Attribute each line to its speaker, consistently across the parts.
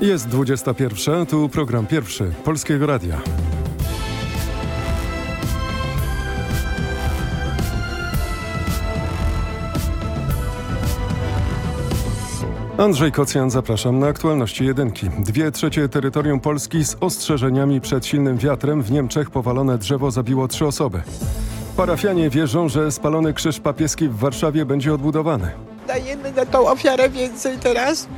Speaker 1: Jest 21, tu program pierwszy Polskiego Radia. Andrzej Kocjan, zapraszam na aktualności jedynki. Dwie trzecie terytorium Polski z ostrzeżeniami przed silnym wiatrem w Niemczech powalone drzewo zabiło trzy osoby. Parafianie wierzą, że spalony krzyż papieski w Warszawie będzie odbudowany.
Speaker 2: Dajemy na tą ofiarę więcej teraz.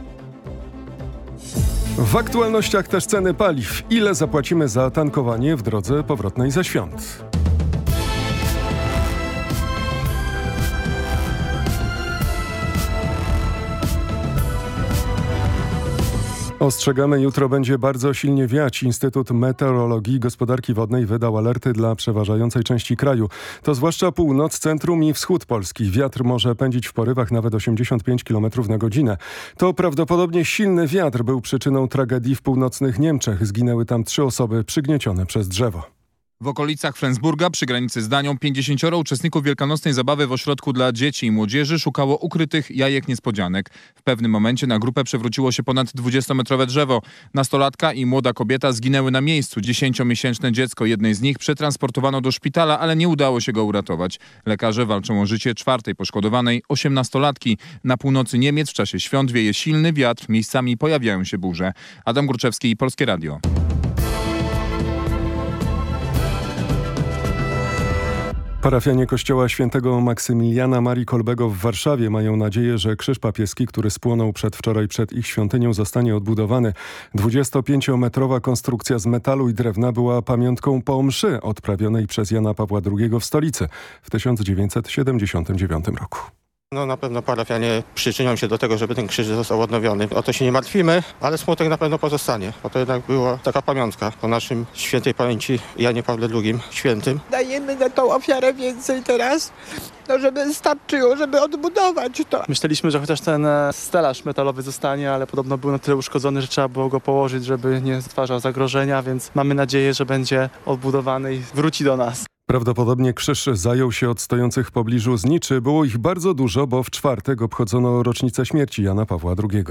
Speaker 1: W aktualnościach też ceny paliw. Ile zapłacimy za tankowanie w drodze powrotnej ze świąt? Ostrzegamy, jutro będzie bardzo silnie wiać. Instytut Meteorologii i Gospodarki Wodnej wydał alerty dla przeważającej części kraju. To zwłaszcza północ, centrum i wschód Polski. Wiatr może pędzić w porywach nawet 85 km na godzinę. To prawdopodobnie silny wiatr był przyczyną tragedii w północnych Niemczech. Zginęły tam trzy osoby przygniecione przez drzewo.
Speaker 3: W okolicach Flensburga przy granicy z Danią 50 uczestników wielkanocnej zabawy w ośrodku dla dzieci i młodzieży szukało ukrytych jajek niespodzianek. W pewnym momencie na grupę przewróciło się ponad 20-metrowe drzewo. Nastolatka i młoda kobieta zginęły na miejscu. 10-miesięczne dziecko jednej z nich przetransportowano do szpitala, ale nie udało się go uratować. Lekarze walczą o życie czwartej poszkodowanej, 18-latki. Na północy Niemiec w czasie świąt wieje silny wiatr, miejscami pojawiają się burze. Adam Górczewski i Polskie Radio.
Speaker 1: Parafianie kościoła świętego Maksymiliana Marii Kolbego w Warszawie mają nadzieję, że krzyż papieski, który spłonął przedwczoraj przed ich świątynią zostanie odbudowany. 25-metrowa konstrukcja z metalu i drewna była pamiątką po mszy odprawionej przez Jana Pawła II w stolicy w 1979 roku.
Speaker 4: No na pewno parafianie przyczynią się do tego, żeby ten krzyż został odnowiony. O to się nie martwimy, ale smutek na pewno pozostanie, bo to jednak była taka pamiątka po naszym świętej pamięci Janie Pawle II świętym.
Speaker 2: Dajemy na tą ofiarę więcej teraz, no żeby starczyło, żeby odbudować to.
Speaker 5: Myśleliśmy, że chociaż ten e, stelaż metalowy zostanie, ale podobno był na tyle uszkodzony, że trzeba było go położyć, żeby nie stwarzał zagrożenia, więc mamy nadzieję, że będzie odbudowany i wróci do nas.
Speaker 1: Prawdopodobnie krzyż zajął się od stojących w pobliżu zniczy. Było ich bardzo dużo, bo w czwartek obchodzono rocznicę śmierci Jana Pawła II.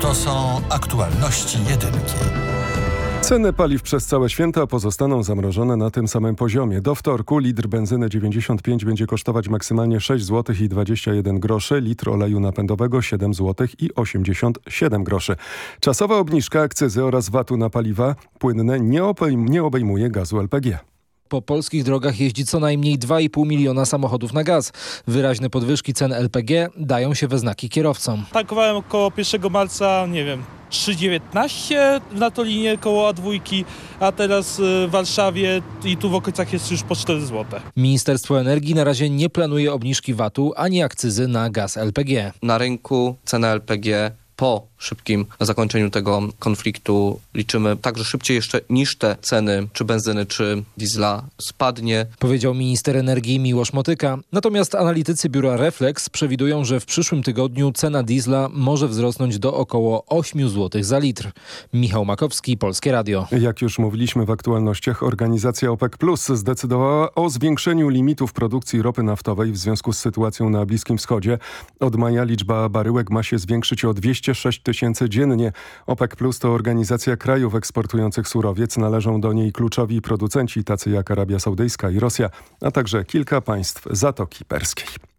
Speaker 6: To są aktualności jedynki.
Speaker 1: Ceny paliw przez całe święta pozostaną zamrożone na tym samym poziomie. Do wtorku litr benzyny 95 będzie kosztować maksymalnie 6 zł i 21 groszy, litr oleju napędowego 7 zł i 87 groszy. Czasowa obniżka akcyzy oraz VAT-u na paliwa płynne nie, obejm nie obejmuje gazu LPG.
Speaker 7: Po polskich drogach jeździ co najmniej 2,5 miliona samochodów na gaz. Wyraźne podwyżki cen LPG dają się we znaki kierowcom.
Speaker 8: Tankowałem około 1 marca, nie wiem, 3,19 na to linię koło A2, a teraz w Warszawie i tu w okolicach jest już po 4 zł.
Speaker 7: Ministerstwo Energii na razie nie planuje obniżki VAT-u ani akcyzy na gaz LPG.
Speaker 9: Na rynku cena LPG po szybkim zakończeniu tego konfliktu liczymy także szybciej jeszcze niż te ceny czy benzyny, czy diesla spadnie.
Speaker 7: Powiedział minister energii Miłosz Motyka. Natomiast analitycy biura Reflex przewidują, że w przyszłym tygodniu cena diesla może wzrosnąć do około 8 zł za litr. Michał Makowski, Polskie Radio.
Speaker 1: Jak już mówiliśmy w aktualnościach, organizacja OPEC Plus zdecydowała o zwiększeniu limitów produkcji ropy naftowej w związku z sytuacją na Bliskim Wschodzie. Od maja liczba baryłek ma się zwiększyć o 206 tysięcy dziennie. OPEC Plus to organizacja krajów eksportujących surowiec. Należą do niej kluczowi producenci tacy jak Arabia Saudyjska i Rosja, a także kilka państw Zatoki Perskiej.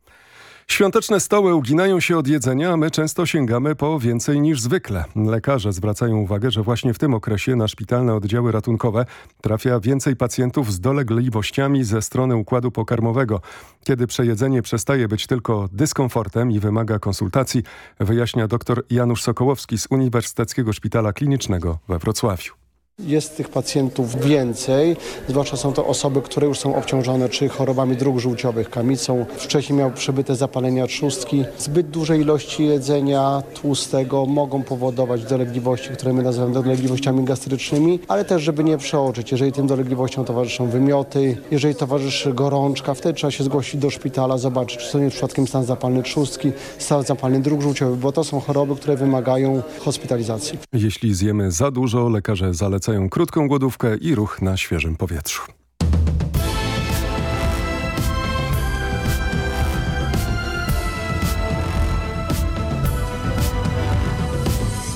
Speaker 1: Świąteczne stoły uginają się od jedzenia, a my często sięgamy po więcej niż zwykle. Lekarze zwracają uwagę, że właśnie w tym okresie na szpitalne oddziały ratunkowe trafia więcej pacjentów z dolegliwościami ze strony układu pokarmowego. Kiedy przejedzenie przestaje być tylko dyskomfortem i wymaga konsultacji, wyjaśnia dr Janusz Sokołowski z Uniwersyteckiego Szpitala Klinicznego we Wrocławiu.
Speaker 10: Jest tych pacjentów więcej, zwłaszcza są to osoby, które już są obciążone czy chorobami dróg żółciowych, kamicą. Wcześniej miał przebyte zapalenia trzustki. Zbyt duże ilości jedzenia tłustego mogą powodować dolegliwości, które my nazywamy dolegliwościami gastrycznymi, ale też, żeby nie przeoczyć. Jeżeli tym dolegliwościom towarzyszą wymioty, jeżeli towarzyszy gorączka, wtedy trzeba się zgłosić do szpitala, zobaczyć, czy to nie przypadkiem stan zapalny trzustki, stan zapalny dróg żółciowych, bo to są choroby, które wymagają hospitalizacji.
Speaker 1: Jeśli zjemy za dużo, lekarze zalecają krótką głodówkę i ruch na świeżym powietrzu.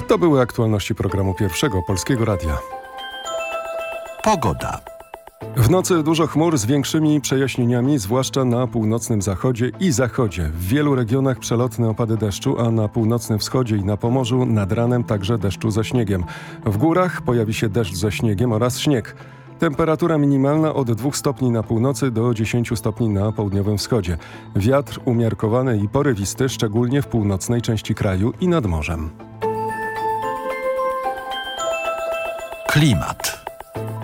Speaker 1: To były aktualności programu Pierwszego Polskiego Radia.
Speaker 6: Pogoda.
Speaker 1: W nocy dużo chmur z większymi przejaśnieniami, zwłaszcza na północnym zachodzie i zachodzie. W wielu regionach przelotne opady deszczu, a na północnym wschodzie i na Pomorzu nad ranem także deszczu ze śniegiem. W górach pojawi się deszcz ze śniegiem oraz śnieg. Temperatura minimalna od 2 stopni na północy do 10 stopni na południowym wschodzie. Wiatr umiarkowany i porywisty, szczególnie w północnej części kraju i nad morzem.
Speaker 6: Klimat.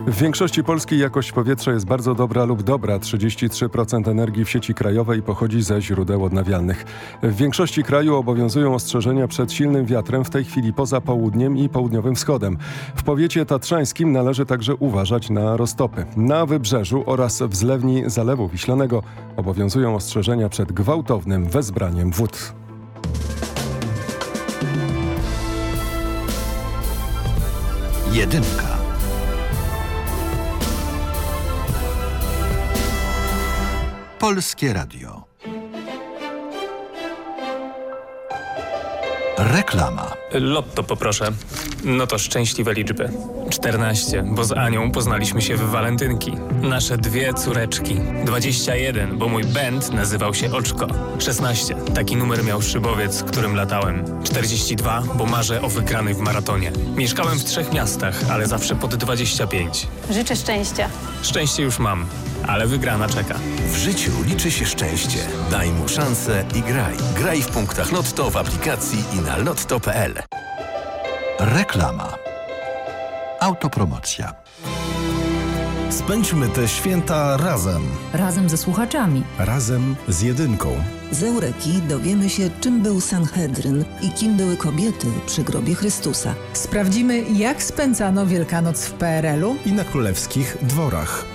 Speaker 1: W większości Polski jakość powietrza jest bardzo dobra lub dobra. 33% energii w sieci krajowej pochodzi ze źródeł odnawialnych. W większości kraju obowiązują ostrzeżenia przed silnym wiatrem, w tej chwili poza południem i południowym wschodem. W powiecie tatrzańskim należy także uważać na roztopy. Na wybrzeżu oraz w zlewni Zalewu Wiślanego obowiązują ostrzeżenia przed gwałtownym wezbraniem wód.
Speaker 6: Jedynka. Polskie Radio. Reklama.
Speaker 11: Lotto poproszę. No to szczęśliwe liczby. 14, bo z Anią poznaliśmy się w walentynki. Nasze dwie córeczki. 21, bo mój band nazywał się Oczko. 16, taki numer miał szybowiec, którym latałem. 42, bo marzę o wygranej w maratonie. Mieszkałem w trzech miastach, ale zawsze pod 25.
Speaker 12: Życzę szczęścia.
Speaker 11: Szczęście już mam, ale wygrana czeka.
Speaker 13: W życiu liczy się szczęście. Daj mu szansę i graj. Graj w punktach Lotto w aplikacji i na lotto.pl.
Speaker 6: Reklama. Autopromocja.
Speaker 13: Spędźmy te święta razem.
Speaker 14: Razem ze słuchaczami.
Speaker 13: Razem z jedynką.
Speaker 15: Z Eureki dowiemy się, czym był Sanhedryn i kim były kobiety przy grobie Chrystusa.
Speaker 14: Sprawdzimy, jak spędzano Wielkanoc w PRL-u
Speaker 13: i na królewskich dworach.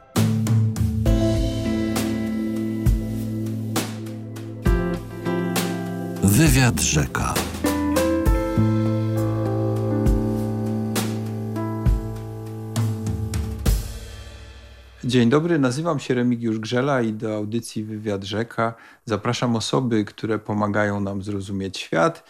Speaker 6: Wywiad rzeka.
Speaker 16: Dzień dobry, nazywam się Remigiusz Grzela i do audycji Wywiad Rzeka zapraszam osoby, które pomagają nam zrozumieć świat,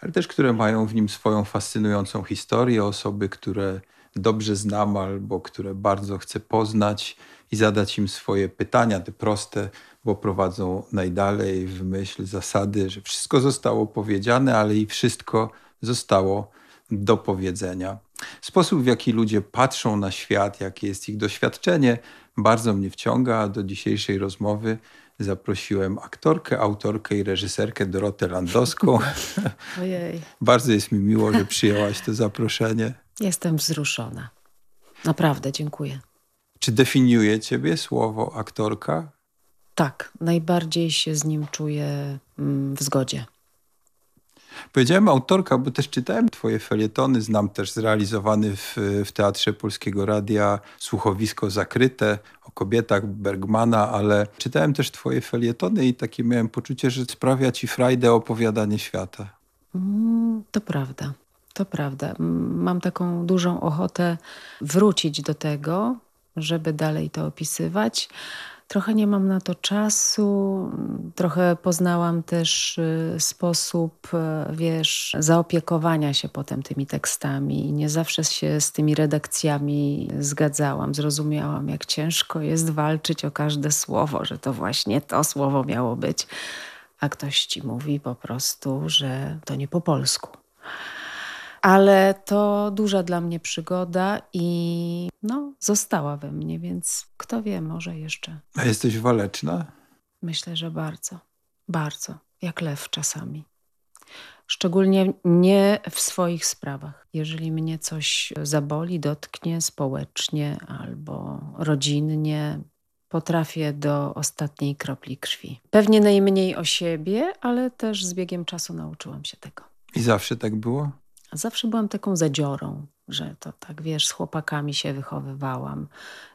Speaker 16: ale też które mają w nim swoją fascynującą historię, osoby, które dobrze znam albo które bardzo chcę poznać i zadać im swoje pytania, te proste, bo prowadzą najdalej w myśl zasady, że wszystko zostało powiedziane, ale i wszystko zostało do powiedzenia. Sposób, w jaki ludzie patrzą na świat, jakie jest ich doświadczenie, bardzo mnie wciąga. a Do dzisiejszej rozmowy zaprosiłem aktorkę, autorkę i reżyserkę Dorotę Landowską.
Speaker 17: Ojej.
Speaker 16: Bardzo jest mi miło, że przyjęłaś to zaproszenie.
Speaker 17: Jestem wzruszona. Naprawdę, dziękuję.
Speaker 16: Czy definiuje ciebie słowo aktorka?
Speaker 17: Tak, najbardziej się z nim czuję mm, w zgodzie.
Speaker 16: Powiedziałem autorka, bo też czytałem twoje felietony, znam też zrealizowany w, w Teatrze Polskiego Radia Słuchowisko Zakryte o kobietach Bergmana, ale czytałem też twoje felietony i takie miałem poczucie, że sprawia ci frajdę opowiadanie świata.
Speaker 17: Mm, to prawda, to prawda. Mam taką dużą ochotę wrócić do tego, żeby dalej to opisywać. Trochę nie mam na to czasu, trochę poznałam też y, sposób, y, wiesz, zaopiekowania się potem tymi tekstami nie zawsze się z tymi redakcjami zgadzałam. Zrozumiałam, jak ciężko jest walczyć o każde słowo, że to właśnie to słowo miało być, a ktoś ci mówi po prostu, że to nie po polsku. Ale to duża dla mnie przygoda i no, została we mnie, więc kto wie, może jeszcze.
Speaker 16: A jesteś waleczna?
Speaker 17: Myślę, że bardzo, bardzo, jak lew czasami. Szczególnie nie w swoich sprawach. Jeżeli mnie coś zaboli, dotknie społecznie albo rodzinnie, potrafię do ostatniej kropli krwi. Pewnie najmniej o siebie, ale też z biegiem czasu nauczyłam się tego.
Speaker 16: I zawsze tak było?
Speaker 17: Zawsze byłam taką zadziorą, że to tak, wiesz, z chłopakami się wychowywałam.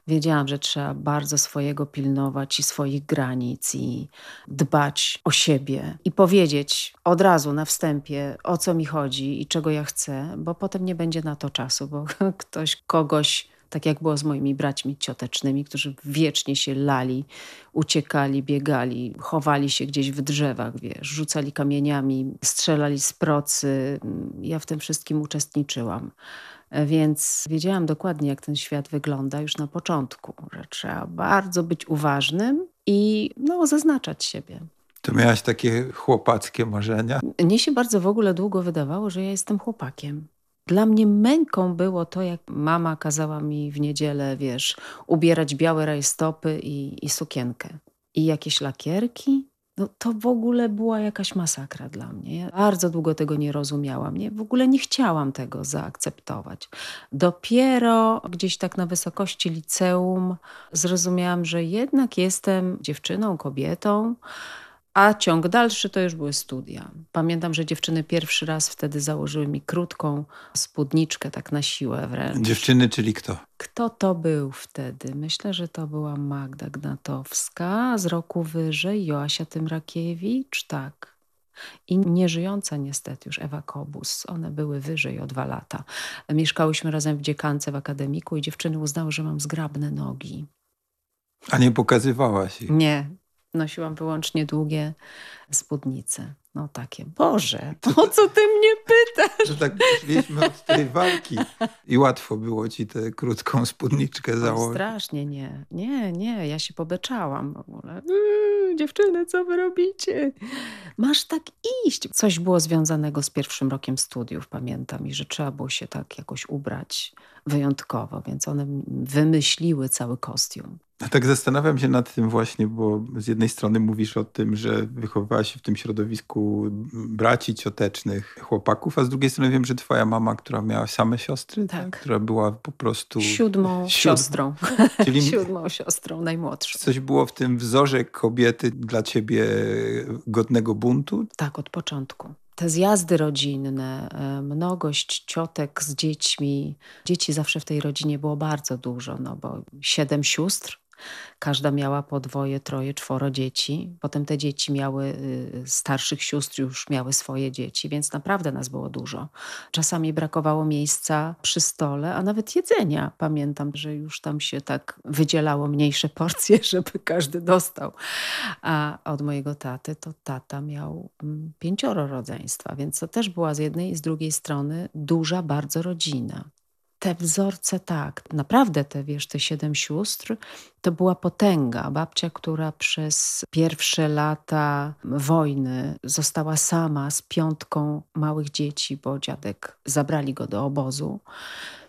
Speaker 17: Wiedziałam, że trzeba bardzo swojego pilnować i swoich granic i dbać o siebie i powiedzieć od razu na wstępie, o co mi chodzi i czego ja chcę, bo potem nie będzie na to czasu, bo ktoś kogoś tak jak było z moimi braćmi ciotecznymi, którzy wiecznie się lali, uciekali, biegali, chowali się gdzieś w drzewach, wiesz, rzucali kamieniami, strzelali z procy. Ja w tym wszystkim uczestniczyłam. Więc wiedziałam dokładnie, jak ten świat wygląda już na początku, że trzeba bardzo być uważnym i no, zaznaczać siebie.
Speaker 16: To miałaś takie chłopackie marzenia?
Speaker 17: Mnie się bardzo w ogóle długo wydawało, że ja jestem chłopakiem. Dla mnie męką było to, jak mama kazała mi w niedzielę, wiesz, ubierać białe rajstopy i, i sukienkę. I jakieś lakierki. No to w ogóle była jakaś masakra dla mnie. Ja bardzo długo tego nie rozumiałam. Nie, w ogóle nie chciałam tego zaakceptować. Dopiero gdzieś tak na wysokości liceum zrozumiałam, że jednak jestem dziewczyną, kobietą, a ciąg dalszy to już były studia. Pamiętam, że dziewczyny pierwszy raz wtedy założyły mi krótką spódniczkę, tak na siłę wręcz.
Speaker 16: Dziewczyny, czyli kto?
Speaker 17: Kto to był wtedy? Myślę, że to była Magda Gnatowska, z roku wyżej Joasia Tymrakiewicz, tak. I nieżyjąca niestety już Ewa Kobus. One były wyżej o dwa lata. Mieszkałyśmy razem w dziekance w akademiku i dziewczyny uznały, że mam zgrabne nogi.
Speaker 16: A nie pokazywałaś ich?
Speaker 17: Nie, nosiłam wyłącznie długie spódnice. No takie, Boże, po co ty mnie pytasz?
Speaker 16: Że tak szliśmy od tej walki i łatwo było ci tę krótką spódniczkę założyć.
Speaker 17: strasznie nie, nie, nie, ja się pobeczałam w ogóle. Yy, dziewczyny, co wy robicie? Masz tak iść. Coś było związanego z pierwszym rokiem studiów, pamiętam, i że trzeba było się tak jakoś ubrać wyjątkowo, więc one wymyśliły cały kostium.
Speaker 16: A tak zastanawiam się nad tym właśnie, bo z jednej strony mówisz o tym, że wychowywałaś się w tym środowisku braci ciotecznych, chłopaków, a z drugiej strony wiem, że twoja mama, która miała same siostry, tak. tak? która była po prostu...
Speaker 17: Siódmą siostrą. Czyli Siódmą siostrą, najmłodszą.
Speaker 16: Coś było w tym wzorze kobiety dla ciebie godnego buntu?
Speaker 17: Tak, od początku te zjazdy rodzinne, e, mnogość ciotek z dziećmi. Dzieci zawsze w tej rodzinie było bardzo dużo, no bo siedem sióstr, Każda miała po dwoje, troje, czworo dzieci. Potem te dzieci miały, y, starszych sióstr już miały swoje dzieci, więc naprawdę nas było dużo. Czasami brakowało miejsca przy stole, a nawet jedzenia. Pamiętam, że już tam się tak wydzielało mniejsze porcje, żeby każdy dostał. A od mojego taty to tata miał mm, pięcioro rodzeństwa, więc to też była z jednej i z drugiej strony duża bardzo rodzina te wzorce tak, naprawdę te, wiesz, te siedem sióstr, to była potęga. Babcia, która przez pierwsze lata wojny została sama z piątką małych dzieci, bo dziadek zabrali go do obozu,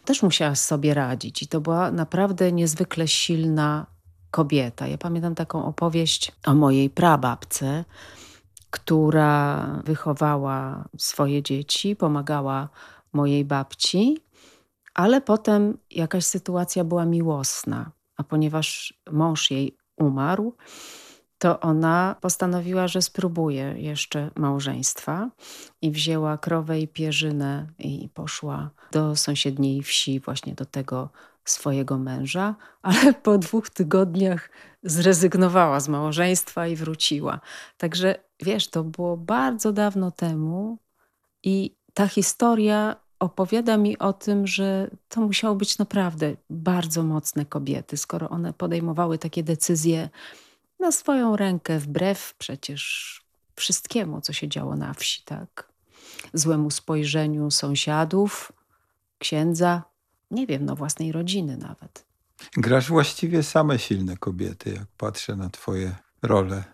Speaker 17: też musiała sobie radzić. I to była naprawdę niezwykle silna kobieta. Ja pamiętam taką opowieść o mojej prababce, która wychowała swoje dzieci, pomagała mojej babci ale potem jakaś sytuacja była miłosna, a ponieważ mąż jej umarł, to ona postanowiła, że spróbuje jeszcze małżeństwa i wzięła krowę i pierzynę i poszła do sąsiedniej wsi, właśnie do tego swojego męża, ale po dwóch tygodniach zrezygnowała z małżeństwa i wróciła. Także wiesz, to było bardzo dawno temu i ta historia opowiada mi o tym, że to musiało być naprawdę bardzo mocne kobiety, skoro one podejmowały takie decyzje na swoją rękę, wbrew przecież wszystkiemu, co się działo na wsi, tak? Złemu spojrzeniu sąsiadów, księdza, nie wiem, no własnej rodziny nawet.
Speaker 16: Grasz właściwie same silne kobiety, jak patrzę na twoje role.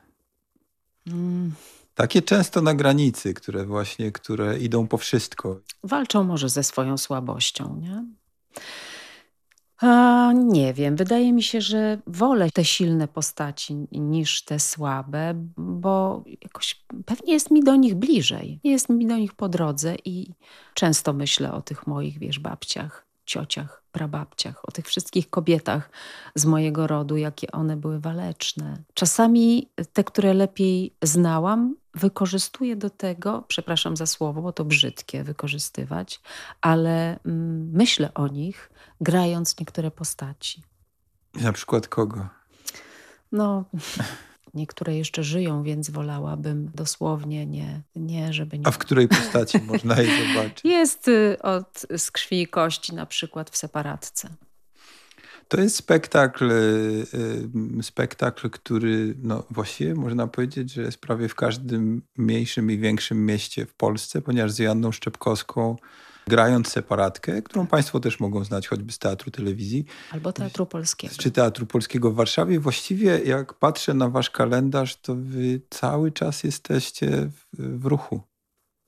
Speaker 16: Mm. Takie często na granicy, które właśnie, które idą po wszystko.
Speaker 17: Walczą może ze swoją słabością, nie? A, nie wiem, wydaje mi się, że wolę te silne postaci niż te słabe, bo jakoś pewnie jest mi do nich bliżej. Jest mi do nich po drodze i często myślę o tych moich, wiesz, babciach, ciociach, prababciach, o tych wszystkich kobietach z mojego rodu, jakie one były waleczne. Czasami te, które lepiej znałam, wykorzystuje do tego, przepraszam za słowo, bo to brzydkie wykorzystywać, ale mm, myślę o nich, grając niektóre postaci.
Speaker 16: Na przykład kogo?
Speaker 17: No, niektóre jeszcze żyją, więc wolałabym dosłownie nie, nie żeby nie...
Speaker 16: A w której postaci można je zobaczyć?
Speaker 17: Jest y, od z krwi i kości na przykład w separatce.
Speaker 16: To jest spektakl, y, y, spektakl, który no właściwie można powiedzieć, że jest prawie w każdym mniejszym i większym mieście w Polsce, ponieważ z Joanną Szczepkowską grając separatkę, którą Państwo też mogą znać choćby z Teatru Telewizji.
Speaker 17: Albo Teatru Polskiego.
Speaker 16: Czy Teatru Polskiego w Warszawie. Właściwie jak patrzę na Wasz kalendarz, to Wy cały czas jesteście w, w ruchu.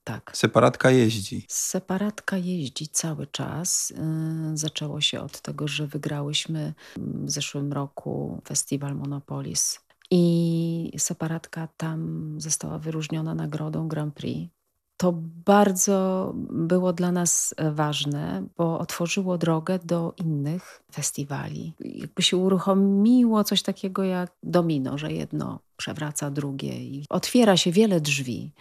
Speaker 17: Tak.
Speaker 16: Separatka jeździ.
Speaker 17: Separatka jeździ cały czas. Yy, zaczęło się od tego, że wygrałyśmy w zeszłym roku festiwal Monopolis. I separatka tam została wyróżniona nagrodą Grand Prix. To bardzo było dla nas ważne, bo otworzyło drogę do innych festiwali. Jakby się uruchomiło coś takiego jak domino, że jedno przewraca drugie i otwiera się wiele drzwi.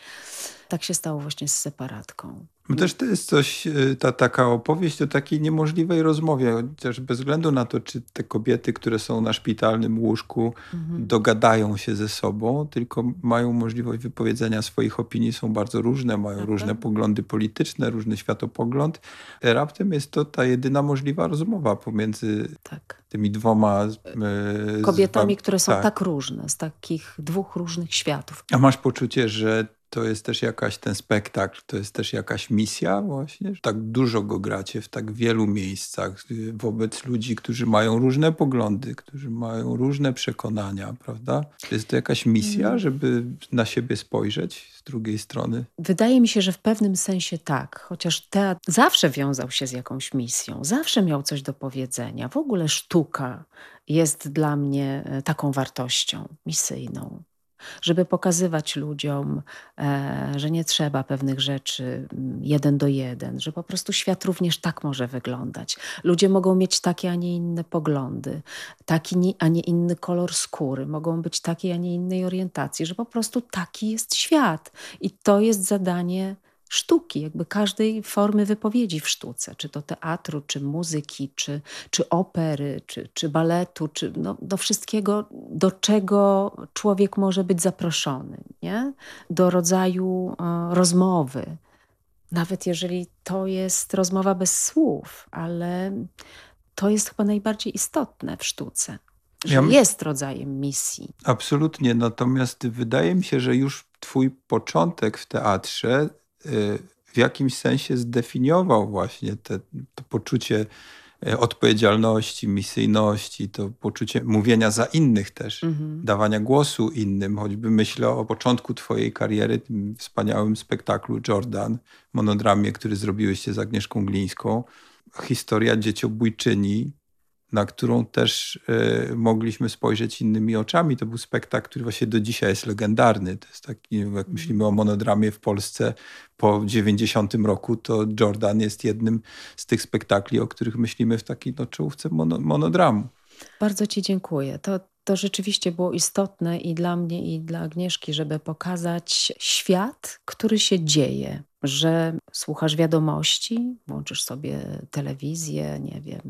Speaker 17: Tak się stało właśnie z separatką.
Speaker 16: No też to jest coś, y, ta taka opowieść o takiej niemożliwej rozmowie, chociaż bez względu na to, czy te kobiety, które są na szpitalnym łóżku,
Speaker 17: Mhm.
Speaker 16: dogadają się ze sobą, tylko mają możliwość wypowiedzenia swoich opinii, są bardzo różne, mają różne poglądy polityczne, różny światopogląd. Raptem jest to ta jedyna możliwa rozmowa pomiędzy tymi dwoma e, z
Speaker 17: Kobietami,
Speaker 16: wam-
Speaker 17: które są tak. różne, z takich dwóch różnych światów.
Speaker 16: A masz poczucie, że to jest też jakaś ten spektakl, to jest też jakaś misja właśnie? Tak dużo go gracie w tak wielu miejscach y, wobec ludzi, którzy mają różne poglądy, którzy mają różne przekonania, prawda? Jest to jakaś misja,
Speaker 17: Mm.
Speaker 16: żeby na siebie spojrzeć z drugiej strony?
Speaker 17: Wydaje mi się, że w pewnym sensie tak, chociaż teatr zawsze wiązał się z jakąś misją, zawsze miał coś do powiedzenia. W ogóle sztuka jest dla mnie e, taką wartością misyjną. Żeby pokazywać ludziom, e, że nie trzeba pewnych rzeczy mm, jeden do jeden, że po prostu świat również tak może wyglądać. Ludzie mogą mieć takie, a nie inne poglądy, taki, a nie inny kolor skóry, mogą być takiej, a nie innej orientacji, że po prostu taki jest świat. I to jest zadanie sztuki, jakby każdej formy wypowiedzi w sztuce, czy to teatru, czy muzyki, czy, czy opery, czy, czy baletu, czy no, do wszystkiego, do czego człowiek może być zaproszony, nie? do rodzaju e, rozmowy. Nawet jeżeli to jest rozmowa bez słów, ale to jest chyba najbardziej istotne w sztuce, że
Speaker 16: Ja
Speaker 17: jest rodzajem misji.
Speaker 16: Absolutnie. Natomiast wydaje mi się, że już twój początek w teatrze w jakimś sensie zdefiniował właśnie te, to poczucie y, odpowiedzialności, misyjności, to poczucie mówienia za innych też,
Speaker 17: Mhm.
Speaker 16: dawania głosu innym. Choćby myślę o początku twojej kariery, tym wspaniałym spektaklu Jordan, monodramie, który zrobiłyście z Agnieszką Glińską. Historia dzieciobójczyni, na którą też e, mogliśmy spojrzeć innymi oczami. To był spektakl, który właśnie do dzisiaj jest legendarny. To jest taki, jak myślimy o monodramie w Polsce po 90 roku, to Jordan jest jednym z tych spektakli, o których myślimy w takiej no, czołówce mono, monodramu.
Speaker 17: Bardzo Ci dziękuję. To, to rzeczywiście było istotne i dla mnie, i dla Agnieszki, żeby pokazać świat, który się dzieje. Że słuchasz wiadomości, włączysz sobie telewizję, nie wiem,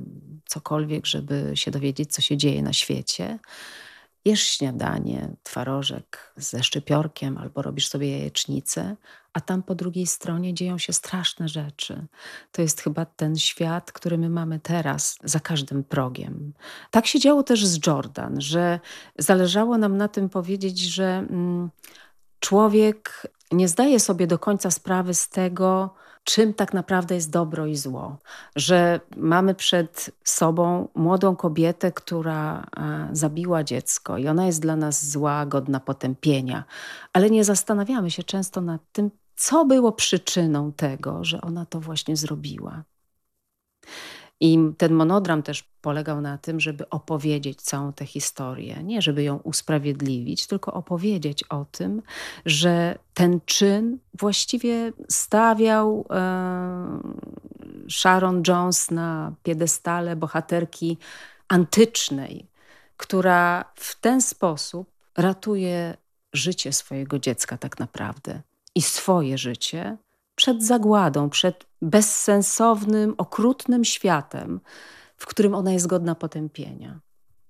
Speaker 17: cokolwiek, żeby się dowiedzieć, co się dzieje na świecie. Jesz śniadanie, twarożek ze szczypiorkiem albo robisz sobie jajecznicę, a tam po drugiej stronie dzieją się straszne rzeczy. To jest chyba ten świat, który my mamy teraz, za każdym progiem. Tak się działo też z Jordan, że zależało nam na tym powiedzieć, że mm, człowiek nie zdaje sobie do końca sprawy z tego, czym tak naprawdę jest dobro i zło. Że mamy przed sobą młodą kobietę, która e, zabiła dziecko i ona jest dla nas zła, godna potępienia, ale nie zastanawiamy się często nad tym, co było przyczyną tego, że ona to właśnie zrobiła. I ten monodram też polegał na tym, żeby opowiedzieć całą tę historię. Nie żeby ją usprawiedliwić, tylko opowiedzieć o tym, że ten czyn właściwie stawiał e, Sharon Jones na piedestale bohaterki antycznej, która w ten sposób ratuje życie swojego dziecka tak naprawdę i swoje życie przed zagładą, przed bezsensownym, okrutnym światem, w którym ona jest godna potępienia.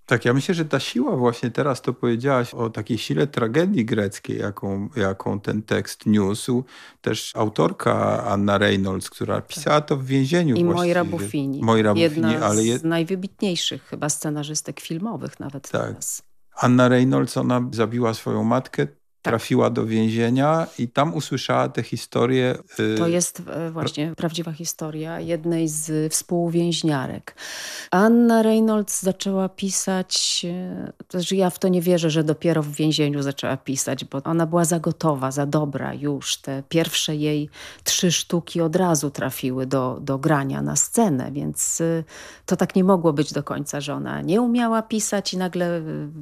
Speaker 16: Tak, ja myślę, że ta siła właśnie teraz to powiedziałaś o takiej sile tragedii greckiej, jaką, jaką ten tekst niósł. Też autorka Anna Reynolds, która pisała to w więzieniu
Speaker 17: I. Moira Buffini.
Speaker 16: Moira
Speaker 17: jedna
Speaker 16: Buffini, ale je...
Speaker 17: z najwybitniejszych chyba scenarzystek filmowych nawet
Speaker 16: Tak.
Speaker 17: teraz.
Speaker 16: Anna Reynolds, ona zabiła swoją matkę,
Speaker 17: Tak.
Speaker 16: trafiła do więzienia i tam usłyszała tę historię. y,
Speaker 17: To jest e, właśnie prawdziwa historia jednej z współwięźniarek. Anna Reynolds zaczęła pisać, e, to znaczy ja w to nie wierzę, że dopiero w więzieniu zaczęła pisać, bo ona była za gotowa, za dobra już. Te pierwsze jej trzy sztuki od razu trafiły do, do grania na scenę, więc e, to tak nie mogło być do końca, że ona nie umiała pisać i nagle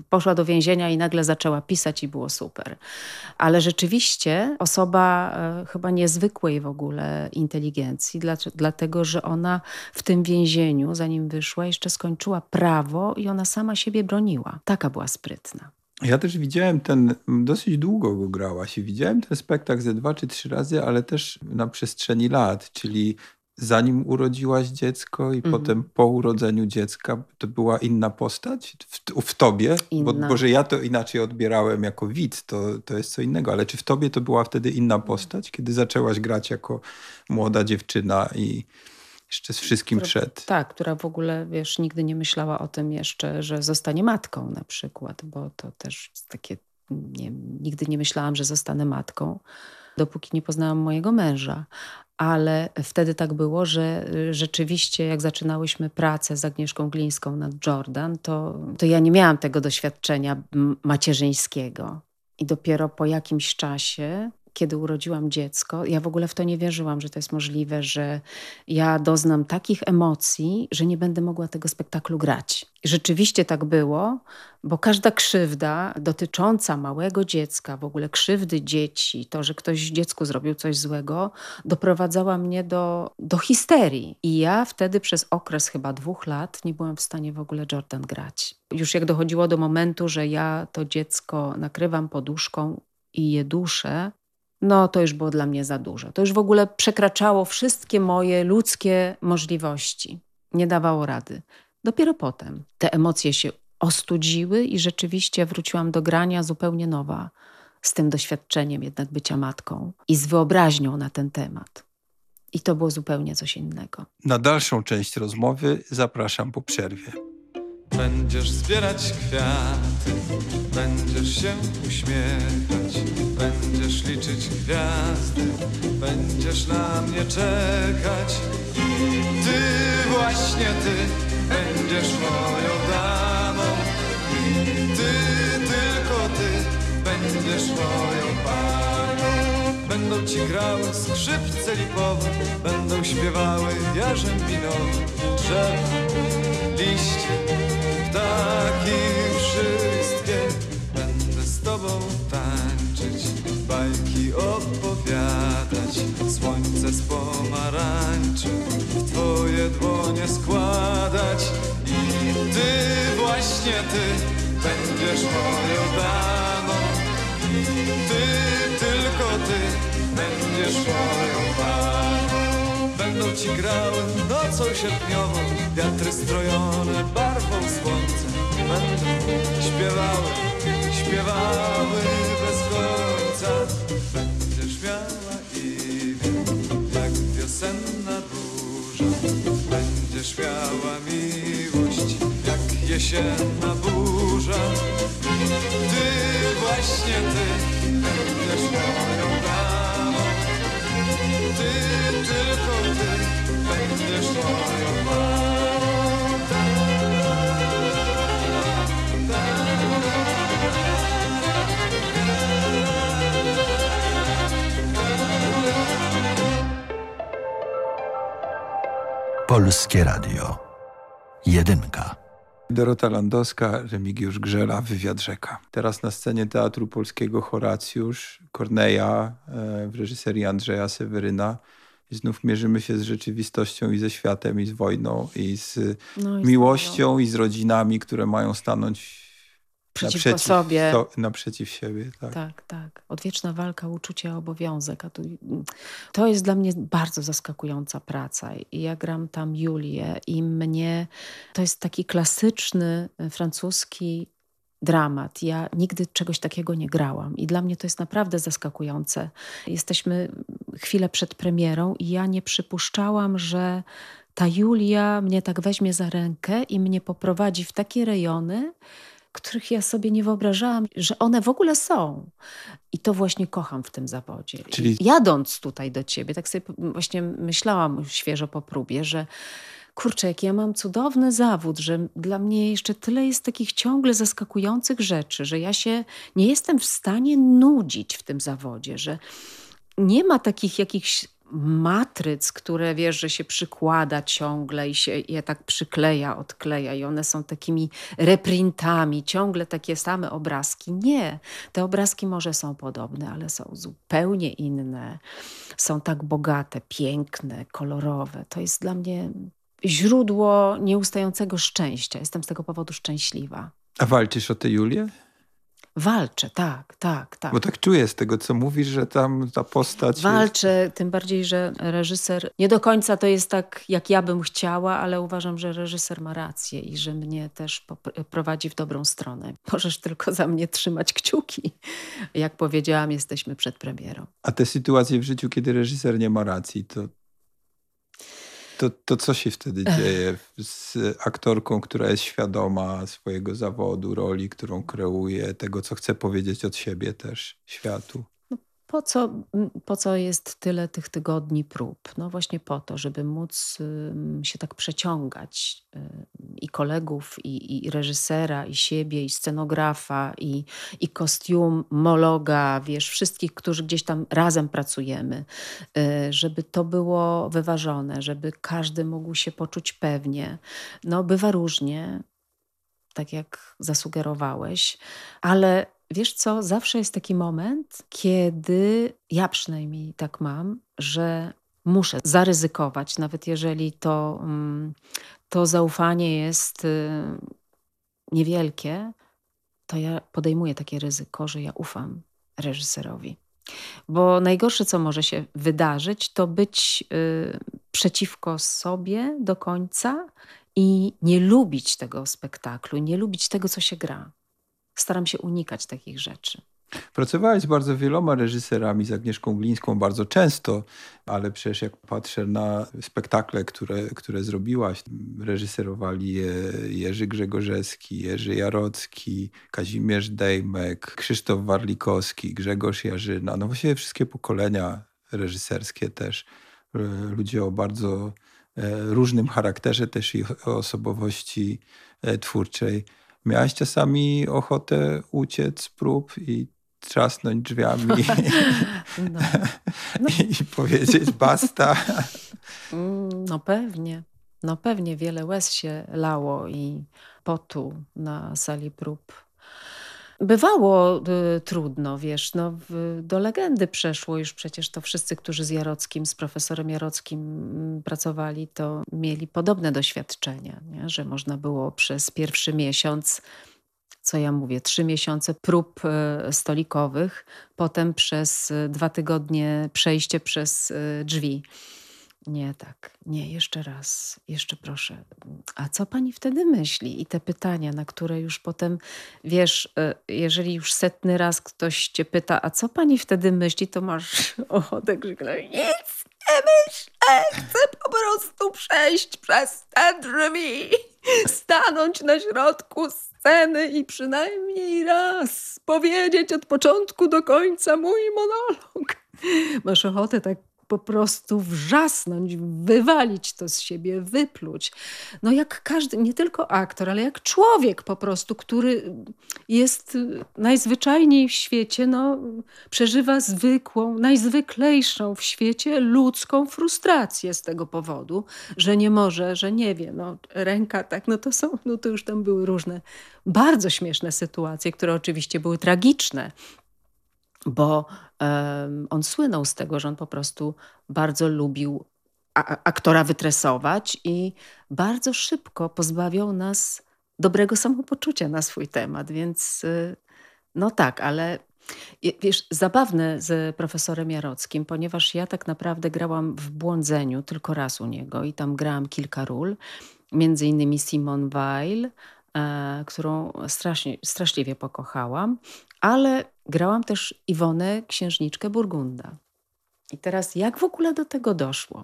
Speaker 17: poszła do więzienia i nagle zaczęła pisać i było super. Ale rzeczywiście osoba e, chyba niezwykłej w ogóle inteligencji, dla, dlatego że ona w tym więzieniu, zanim wyszła, jeszcze skończyła prawo i ona sama siebie broniła. Taka była sprytna.
Speaker 16: Ja też widziałem ten, dosyć długo go grałaś i widziałem ten spektakl ze dwa czy trzy razy, ale też na przestrzeni lat, czyli zanim urodziłaś dziecko i
Speaker 17: Mhm.
Speaker 16: potem po urodzeniu dziecka, to była inna postać w, w tobie? Bo,
Speaker 17: Inna.
Speaker 16: bo że ja to inaczej odbierałem jako widz, to, to jest co innego, ale czy w tobie to była wtedy inna postać, kiedy zaczęłaś grać jako młoda dziewczyna i jeszcze z wszystkim
Speaker 17: Która-
Speaker 16: przed?
Speaker 17: Tak, która w ogóle, wiesz, nigdy nie myślała o tym jeszcze, że zostanie matką na przykład, bo to też takie, nie, nigdy nie myślałam, że zostanę matką, dopóki nie poznałam mojego męża. Ale wtedy tak było, że y, rzeczywiście jak zaczynałyśmy pracę z Agnieszką Glińską nad Jordan, to, to ja nie miałam tego doświadczenia macierzyńskiego. I dopiero po jakimś czasie, kiedy urodziłam dziecko, ja w ogóle w to nie wierzyłam, że to jest możliwe, że ja doznam takich emocji, że nie będę mogła tego spektaklu grać. Rzeczywiście tak było, bo każda krzywda dotycząca małego dziecka, w ogóle krzywdy dzieci, to, że ktoś dziecku zrobił coś złego, doprowadzała mnie do, do histerii. I ja wtedy przez okres chyba dwóch lat nie byłam w stanie w ogóle Jordan grać. Już jak dochodziło do momentu, że ja to dziecko nakrywam poduszką i je duszę, no to już było dla mnie za dużo. To już w ogóle przekraczało wszystkie moje ludzkie możliwości. Nie dawało rady. Dopiero potem te emocje się ostudziły i rzeczywiście wróciłam do grania zupełnie nowa, z tym doświadczeniem jednak bycia matką i z wyobraźnią na ten temat. I to było zupełnie coś innego.
Speaker 16: Na dalszą część rozmowy zapraszam po przerwie.
Speaker 12: Będziesz zbierać kwiaty, będziesz się uśmiechać, będziesz liczyć gwiazdy, będziesz na mnie czekać. Ty, właśnie ty, będziesz moją damą. Ty, tylko ty, będziesz moją panią. Będą ci grały skrzypce lipowe, będą śpiewały jarzębinowe, drzewa, liście, ptaki wszystkie. Będę z tobą tańczyć, bajki opowiadać, słońce z pomarańczy w twoje dłonie składać. I ty, właśnie ty, będziesz moją damą. I ty, tylko ty, będziesz moją. Będą ci grały nocą sierpniową Wiatry strojone barwą słońca Będą śpiewały, śpiewały bez końca. Będziesz miała imię jak wiosenna róża Będziesz miała miłość jak jesienna burza. Ty, właśnie ty, będziesz moją tylko ty, będziesz moją mamą.
Speaker 6: Polskie Radio. Jedynka.
Speaker 16: Dorota Landowska, Remigiusz Grzela, Wywiad Rzeka. Teraz na scenie Teatru Polskiego Horacjusz, Korneja e, w reżyserii Andrzeja Seweryna. I znów mierzymy się z rzeczywistością i ze światem, i z wojną, i z
Speaker 17: No i z
Speaker 16: miłością, i z rodzinami, które mają stanąć
Speaker 17: przeciwko
Speaker 16: naprzeciw,
Speaker 17: sobie.
Speaker 16: So, naprzeciw siebie, tak.
Speaker 17: Tak, tak. Odwieczna walka, uczucie, obowiązek. A tu, to jest dla mnie bardzo zaskakująca praca. I ja gram tam Julię i mnie to jest taki klasyczny francuski dramat. Ja nigdy czegoś takiego nie grałam i dla mnie to jest naprawdę zaskakujące. Jesteśmy chwilę przed premierą i ja nie przypuszczałam, że ta Julia mnie tak weźmie za rękę i mnie poprowadzi w takie rejony, których ja sobie nie wyobrażałam, że one w ogóle są. I to właśnie kocham w tym zawodzie.
Speaker 16: Czyli-
Speaker 17: Jadąc tutaj do ciebie, tak sobie właśnie myślałam świeżo po próbie, że kurczę, ja mam cudowny zawód, że dla mnie jeszcze tyle jest takich ciągle zaskakujących rzeczy, że ja się nie jestem w stanie nudzić w tym zawodzie, że nie ma takich jakichś matryc, które wiesz, że się przykłada ciągle i się je tak przykleja, odkleja i one są takimi reprintami, ciągle takie same obrazki. Nie, te obrazki może są podobne, ale są zupełnie inne. Są tak bogate, piękne, kolorowe. To jest dla mnie źródło nieustającego szczęścia. Jestem z tego powodu szczęśliwa.
Speaker 16: A walczysz o tę Julię?
Speaker 17: Walczę, tak, tak, tak.
Speaker 16: Bo tak czuję z tego, co mówisz, że tam ta postać jest...
Speaker 17: Walczę, tym bardziej, że reżyser nie do końca to jest tak, jak ja bym chciała, ale uważam, że reżyser ma rację i że mnie też prowadzi w dobrą stronę. Możesz tylko za mnie trzymać kciuki. Jak powiedziałam, jesteśmy przed premierą.
Speaker 16: A te sytuacje w życiu, kiedy reżyser nie ma racji, to, to, to co się wtedy dzieje z aktorką, która jest świadoma swojego zawodu, roli, którą kreuje, tego, co chce powiedzieć od siebie też światu?
Speaker 17: Po co, po co jest tyle tych tygodni prób? No właśnie po to, żeby móc się tak przeciągać i kolegów, i, i reżysera, i siebie, i scenografa, i, i kostiumologa, wiesz, wszystkich, którzy gdzieś tam razem pracujemy, y, żeby to było wyważone, żeby każdy mógł się poczuć pewnie. No bywa różnie, tak jak zasugerowałeś, ale wiesz co, zawsze jest taki moment, kiedy ja przynajmniej tak mam, że muszę zaryzykować, nawet jeżeli to, mm, to zaufanie jest y, niewielkie, to ja podejmuję takie ryzyko, że ja ufam reżyserowi. Bo najgorsze, co może się wydarzyć, to być y, przeciwko sobie do końca i nie lubić tego spektaklu, nie lubić tego, co się gra. Staram się unikać takich rzeczy.
Speaker 16: Pracowałeś z bardzo wieloma reżyserami, z Agnieszką Glińską bardzo często, ale przecież jak patrzę na spektakle, które, które zrobiłaś, reżyserowali je Jerzy Grzegorzewski, Jerzy Jarocki, Kazimierz Dejmek, Krzysztof Warlikowski, Grzegorz Jarzyna, no właściwie wszystkie pokolenia reżyserskie też. E, Ludzie o bardzo e, różnym charakterze też i osobowości e, twórczej. Miałaś czasami ochotę uciec z prób i trzasnąć drzwiami
Speaker 17: No,
Speaker 16: i powiedzieć basta.
Speaker 17: Mm, no pewnie. No pewnie wiele łez się lało i potu na sali prób. Bywało y, trudno, wiesz, no, w, do legendy przeszło już przecież to wszyscy, którzy z Jarockim, z profesorem Jarockim mm, pracowali, to mieli podobne doświadczenia, nie? że można było przez pierwszy miesiąc, co ja mówię, trzy miesiące prób y, stolikowych, potem przez y, dwa tygodnie przejście przez y, drzwi. Nie, tak, nie, jeszcze raz, jeszcze proszę. A co pani wtedy myśli? I te pytania, na które już potem, wiesz, y, jeżeli już setny raz ktoś cię pyta, a co pani wtedy myśli, to masz ochotę krzyknąć, nic nie myślę, chcę po prostu przejść przez te drzwi, stanąć na środku sceny i przynajmniej raz powiedzieć od początku do końca mój monolog. Masz ochotę tak po prostu wrzasnąć, wywalić to z siebie, wypluć. No jak każdy, nie tylko aktor, ale jak człowiek po prostu, który jest najzwyczajniej w świecie, no, przeżywa zwykłą, najzwyklejszą w świecie ludzką frustrację z tego powodu, że nie może, że nie wie, no, ręka tak, no to są, no to już tam były różne bardzo śmieszne sytuacje, które oczywiście były tragiczne, bo on słynął z tego, że on po prostu bardzo lubił aktora wytresować i bardzo szybko pozbawiał nas dobrego samopoczucia na swój temat, więc y, no tak, ale wiesz, zabawne z profesorem Jarockim, ponieważ ja tak naprawdę grałam w Błądzeniu tylko raz u niego i tam grałam kilka ról, między innymi Simone Weil, e, którą strasznie, straszliwie pokochałam, ale grałam też Iwonę, księżniczkę Burgunda. I teraz jak w ogóle do tego doszło?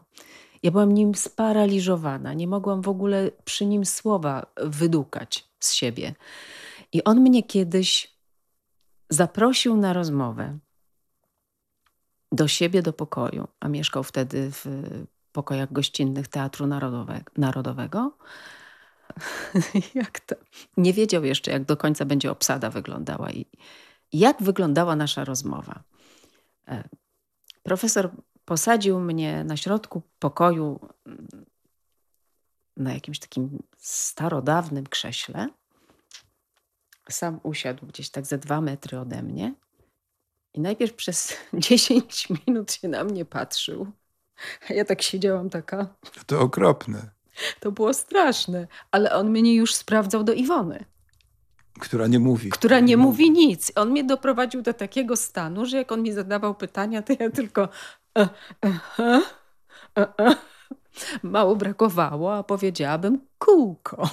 Speaker 17: Ja byłam nim sparaliżowana, nie mogłam w ogóle przy nim słowa wydukać z siebie. I on mnie kiedyś zaprosił na rozmowę do siebie do pokoju, a mieszkał wtedy w pokojach gościnnych Teatru Narodowe, Narodowego. jak to? Nie wiedział jeszcze, jak do końca będzie obsada wyglądała i jak wyglądała nasza rozmowa. E, Profesor posadził mnie na środku pokoju mm, na jakimś takim starodawnym krześle. Sam usiadł gdzieś tak ze dwa metry ode mnie i najpierw przez 10 minut się na mnie patrzył. A ja tak siedziałam taka.
Speaker 16: To okropne.
Speaker 17: To było straszne, ale on mnie już sprawdzał do Iwony,
Speaker 16: Która nie mówi.
Speaker 17: która nie mówi nic. On mnie doprowadził do takiego stanu, że jak on mi zadawał pytania, to ja tylko. E, e, e. Mało brakowało, a powiedziałabym kółko.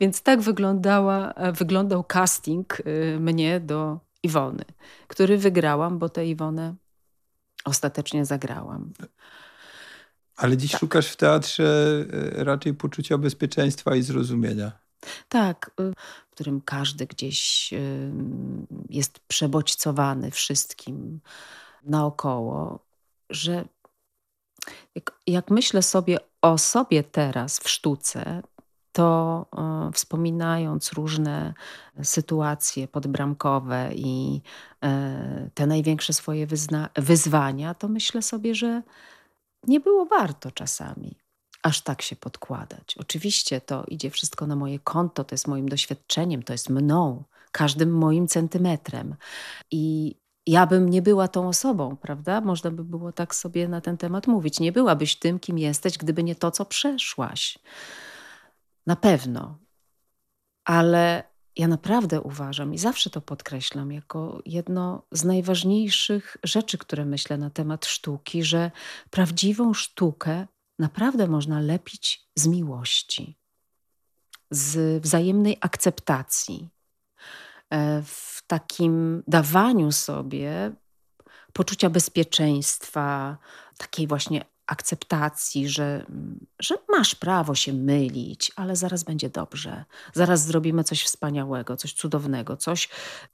Speaker 17: Więc tak wyglądała, wyglądał casting y, mnie do Iwony, który wygrałam, bo tę Iwonę ostatecznie zagrałam.
Speaker 16: Ale dziś szukasz w teatrze raczej poczucia bezpieczeństwa i zrozumienia.
Speaker 17: Tak, y, w którym każdy gdzieś y, jest przebodźcowany wszystkim naokoło, że jak, jak myślę sobie o sobie teraz w sztuce, to e, wspominając różne sytuacje podbramkowe i e, te największe swoje wyzwania, to myślę sobie, że nie było warto czasami aż tak się podkładać. Oczywiście to idzie wszystko na moje konto, to jest moim doświadczeniem, to jest mną, każdym moim centymetrem. I ja bym nie była tą osobą, prawda? Można by było tak sobie na ten temat mówić. Nie byłabyś tym, kim jesteś, gdyby nie to, co przeszłaś. Na pewno. Ale ja naprawdę uważam i zawsze to podkreślam jako jedno z najważniejszych rzeczy, które myślę na temat sztuki, że prawdziwą sztukę naprawdę można lepić z miłości, z wzajemnej akceptacji, e, w takim dawaniu sobie poczucia bezpieczeństwa, takiej właśnie akceptacji, że, że masz prawo się mylić, ale zaraz będzie dobrze. Zaraz zrobimy coś wspaniałego, coś cudownego, coś.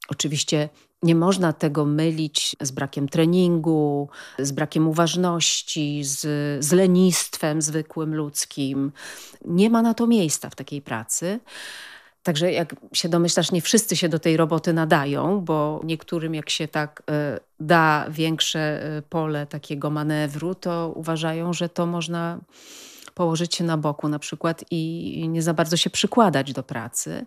Speaker 17: Oczywiście nie można tego mylić z brakiem treningu, z brakiem uważności, z, z lenistwem zwykłym ludzkim. Nie ma na to miejsca w takiej pracy. Także jak się domyślasz, nie wszyscy się do tej roboty nadają, bo niektórym jak się tak y, da większe y, pole takiego manewru, to uważają, że to można położyć się na boku na przykład i nie za bardzo się przykładać do pracy.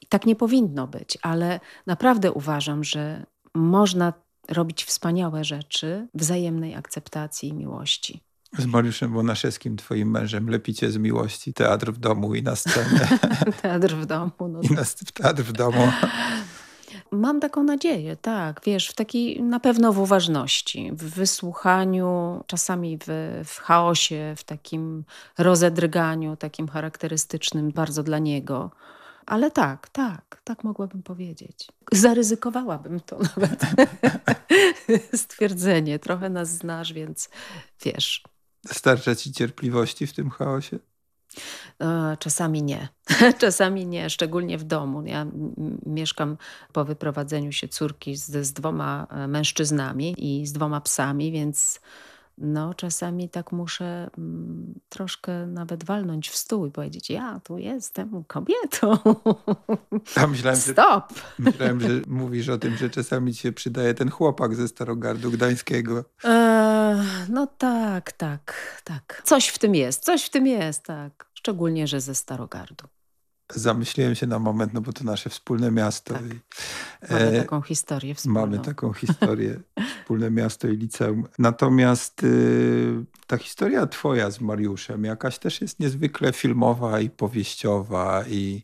Speaker 17: I tak nie powinno być, ale naprawdę uważam, że można robić wspaniałe rzeczy wzajemnej akceptacji i miłości.
Speaker 16: Z Mariuszem Bonaszewskim, twoim mężem, lepicie z miłości teatr w domu i na scenę.
Speaker 17: Teatr w domu. No
Speaker 16: I na teatr w domu.
Speaker 17: Mam taką nadzieję, tak, wiesz, w takiej na pewno w uważności, w wysłuchaniu, czasami w, w chaosie, w takim rozedrganiu, takim charakterystycznym bardzo dla niego. Ale tak, tak, tak mogłabym powiedzieć. Zaryzykowałabym to nawet stwierdzenie. Trochę nas znasz, więc wiesz.
Speaker 16: Starcza ci cierpliwości w tym chaosie?
Speaker 17: E, Czasami nie. Czasami nie, szczególnie w domu. Ja mieszkam po wyprowadzeniu się córki z, z dwoma e, mężczyznami i z dwoma psami, więc no, czasami tak muszę mm, troszkę nawet walnąć w stół i powiedzieć: Ja tu jestem kobietą.
Speaker 16: A myślałem, że,
Speaker 17: Stop!
Speaker 16: myślałem, że mówisz o tym, że czasami ci się przydaje ten chłopak ze Starogardu Gdańskiego.
Speaker 17: E, no tak, tak, tak. Coś w tym jest, coś w tym jest, tak. Szczególnie, że ze Starogardu.
Speaker 16: Zamyśliłem się na moment, no bo to nasze wspólne miasto. I,
Speaker 17: Mamy
Speaker 16: e,
Speaker 17: taką historię wspólną.
Speaker 16: Mamy taką historię, wspólne miasto i liceum. Natomiast y, ta historia twoja z Mariuszem jakaś też jest niezwykle filmowa i powieściowa i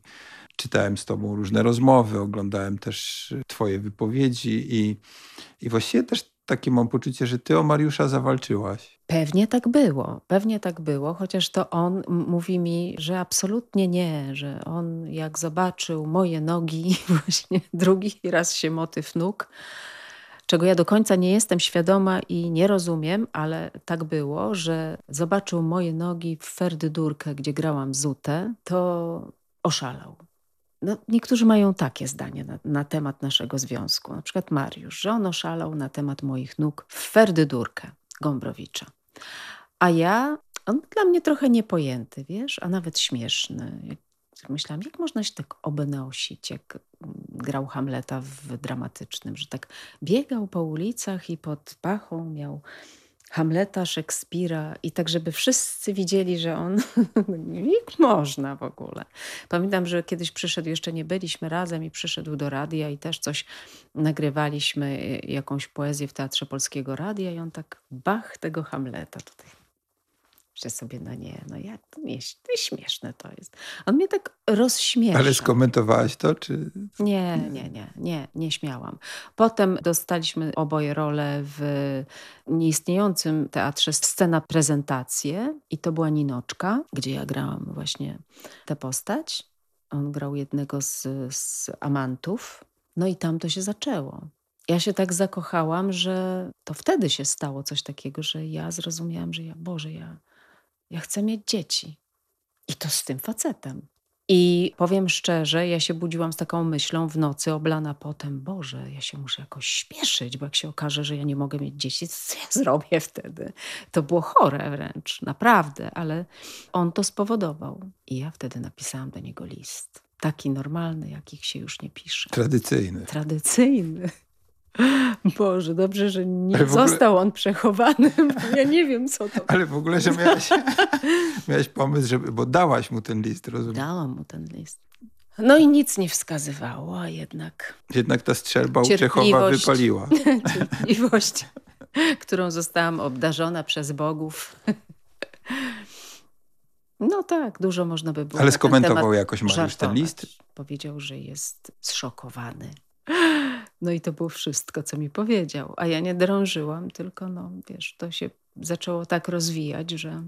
Speaker 16: czytałem z tobą różne rozmowy, oglądałem też twoje wypowiedzi i, i właściwie też takie mam poczucie, że ty o Mariusza zawalczyłaś.
Speaker 17: Pewnie tak było, pewnie tak było, chociaż to on mówi mi, że absolutnie nie, że on jak zobaczył moje nogi, właśnie drugi raz się motyw nóg, czego ja do końca nie jestem świadoma i nie rozumiem, ale tak było, że zobaczył moje nogi w Ferdydurkę, gdzie grałam zutę, to oszalał. No, niektórzy mają takie zdanie na, na, temat naszego związku. Na przykład Mariusz, że on oszalał na temat moich nóg w Ferdydurkę Gombrowicza. A ja, on dla mnie trochę niepojęty, wiesz, a nawet śmieszny. Myślałam, jak można się tak obnosić, jak grał Hamleta w dramatycznym, że tak biegał po ulicach i pod pachą miał Hamleta, Szekspira i tak, żeby wszyscy widzieli, że on jak można w ogóle. Pamiętam, że kiedyś przyszedł, jeszcze nie byliśmy razem i przyszedł do radia i też coś nagrywaliśmy, jakąś poezję w Teatrze Polskiego Radia i on tak bach tego Hamleta tutaj Myślę sobie, no nie, no jak to, nie, to śmieszne to jest. On mnie tak rozśmiesza.
Speaker 16: Ale skomentowałaś to, czy...
Speaker 17: Nie, nie, nie, nie, nie śmiałam. Potem dostaliśmy oboje rolę w nieistniejącym teatrze Scena Prezentacje i to była Ninoczka, gdzie ja grałam właśnie tę postać. On grał jednego z, z amantów. No i tam to się zaczęło. Ja się tak zakochałam, że to wtedy się stało coś takiego, że ja zrozumiałam, że ja, Boże, ja ja chcę mieć dzieci. I to z tym facetem. I powiem szczerze, ja się budziłam z taką myślą w nocy, oblana potem, Boże, ja się muszę jakoś śpieszyć, bo jak się okaże, że ja nie mogę mieć dzieci, co ja zrobię wtedy? To było chore wręcz, naprawdę, ale on to spowodował. I ja wtedy napisałam do niego list. Taki normalny, jakich się już nie pisze.
Speaker 16: Tradycyjny.
Speaker 17: Tradycyjny. Boże, dobrze, że nie ogóle... został on przechowany, ja nie wiem, co to.
Speaker 16: Ale w ogóle, że miałaś, miałaś pomysł, żeby, bo dałaś mu ten list, rozumiem?
Speaker 17: Dałam mu ten list. No i nic nie wskazywało, a jednak...
Speaker 16: Jednak ta strzelba u Czechowa wypaliła.
Speaker 17: Cierpliwość, którą zostałam obdarzona przez bogów. No tak, dużo można by było
Speaker 16: Ale skomentował jakoś Mariusz ten list?
Speaker 17: Powiedział, że jest zszokowany. No i to było wszystko, co mi powiedział. A ja nie drążyłam, tylko no, wiesz, to się zaczęło tak rozwijać, że...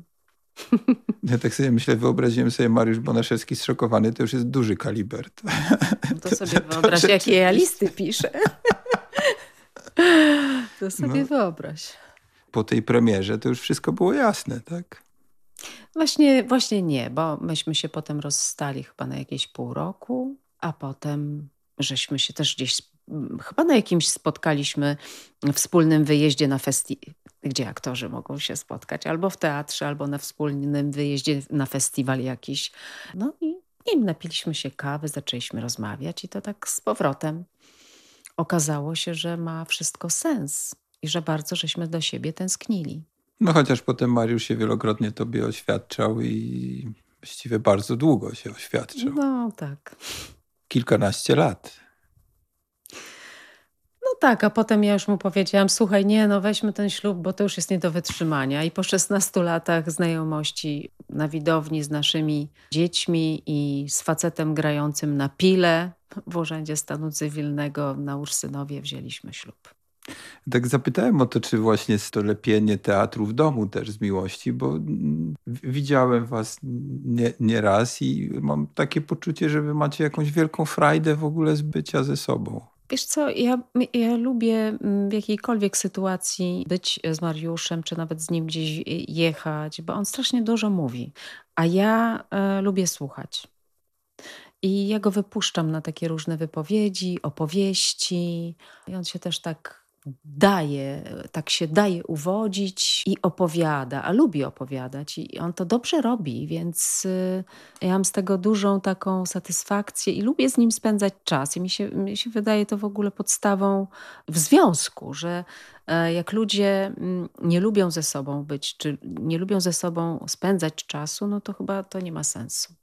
Speaker 16: Ja tak sobie myślę, wyobraziłem sobie Mariusz Bonaszewski zszokowany, to już jest duży kaliber. To,
Speaker 17: no to sobie to, wyobraź, to, jakie ja listy piszę. To sobie no, wyobraź.
Speaker 16: Po tej premierze to już wszystko było jasne, tak?
Speaker 17: Właśnie, właśnie nie, bo myśmy się potem rozstali chyba na jakieś pół roku, a potem żeśmy się też gdzieś chyba na jakimś spotkaliśmy wspólnym wyjeździe na festiwal, gdzie aktorzy mogą się spotkać, albo w teatrze, albo na wspólnym wyjeździe na festiwal jakiś. No i wiem, napiliśmy się kawy, zaczęliśmy rozmawiać i to tak z powrotem okazało się, że ma wszystko sens i że bardzo żeśmy do siebie tęsknili.
Speaker 16: No chociaż potem Mariusz się wielokrotnie tobie oświadczał i właściwie bardzo długo się oświadczał.
Speaker 17: No tak.
Speaker 16: Kilkanaście lat.
Speaker 17: No tak, a potem ja już mu powiedziałam, słuchaj, nie, no weźmy ten ślub, bo to już jest nie do wytrzymania. I po 16 latach znajomości na widowni z naszymi dziećmi i z facetem grającym na pile w Urzędzie Stanu Cywilnego na Ursynowie wzięliśmy ślub.
Speaker 16: Tak zapytałem o to, czy właśnie to lepienie teatru w domu też z miłości, bo widziałem was nie, nie raz i mam takie poczucie, że wy macie jakąś wielką frajdę w ogóle z bycia ze sobą.
Speaker 17: Wiesz co, ja, ja lubię w jakiejkolwiek sytuacji być z Mariuszem, czy nawet z nim gdzieś jechać, bo on strasznie dużo mówi, a ja e, lubię słuchać. I ja go wypuszczam na takie różne wypowiedzi, opowieści. I on się też tak daje, tak się daje uwodzić i opowiada, a lubi opowiadać i on to dobrze robi, więc y, ja mam z tego dużą taką satysfakcję i lubię z nim spędzać czas i mi się, mi się wydaje to w ogóle podstawą w związku, że e, jak ludzie mm, nie lubią ze sobą być, czy nie lubią ze sobą spędzać czasu, no to chyba to nie ma sensu.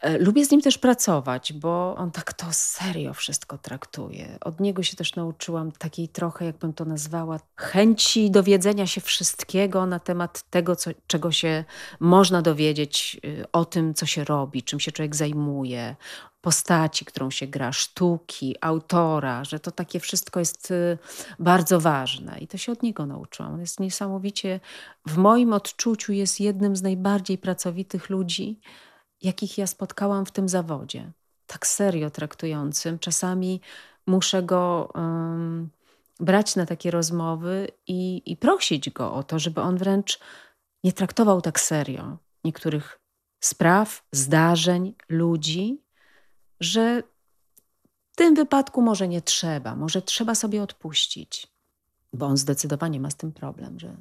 Speaker 17: E, Lubię z nim też pracować, bo on tak to serio wszystko traktuje. Od niego się też nauczyłam takiej trochę, jakbym to nazwała, chęci dowiedzenia się wszystkiego na temat tego, co, czego się można dowiedzieć y, o tym, co się robi, czym się człowiek zajmuje, postaci, którą się gra, sztuki, autora, że to takie wszystko jest y, bardzo ważne. I to się od niego nauczyłam. On jest niesamowicie, w moim odczuciu, jest jednym z najbardziej pracowitych ludzi, jakich ja spotkałam w tym zawodzie. Tak serio traktującym. Czasami muszę go um, brać na takie rozmowy i, i prosić go o to, żeby on wręcz nie traktował tak serio niektórych spraw, zdarzeń, ludzi, że w tym wypadku może nie trzeba, może trzeba sobie odpuścić, bo on zdecydowanie ma z tym problem, że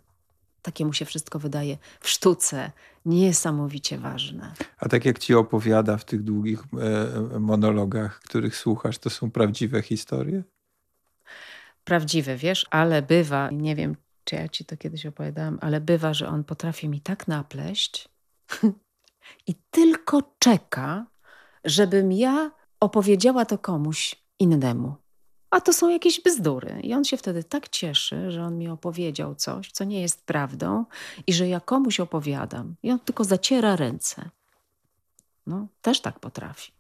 Speaker 17: takiemu się wszystko wydaje w sztuce niesamowicie ważne.
Speaker 16: A tak jak ci opowiada w tych długich e, monologach, których słuchasz, to są prawdziwe historie?
Speaker 17: Prawdziwe, wiesz, ale bywa, nie wiem, czy ja ci to kiedyś opowiadałam, ale bywa, że on potrafi mi tak napleść i tylko czeka, żebym ja opowiedziała to komuś innemu. A to są jakieś bzdury. I on się wtedy tak cieszy, że on mi opowiedział coś, co nie jest prawdą i że ja komuś opowiadam. I on tylko zaciera ręce. No, też tak potrafi.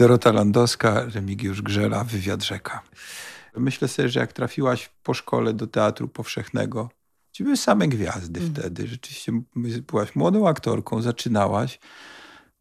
Speaker 16: Dorota Landowska, Remigiusz Grzela, Wywiad Rzeka. Myślę sobie, że jak trafiłaś po szkole do Teatru Powszechnego, ci były same gwiazdy mm. wtedy. Rzeczywiście byłaś młodą aktorką, zaczynałaś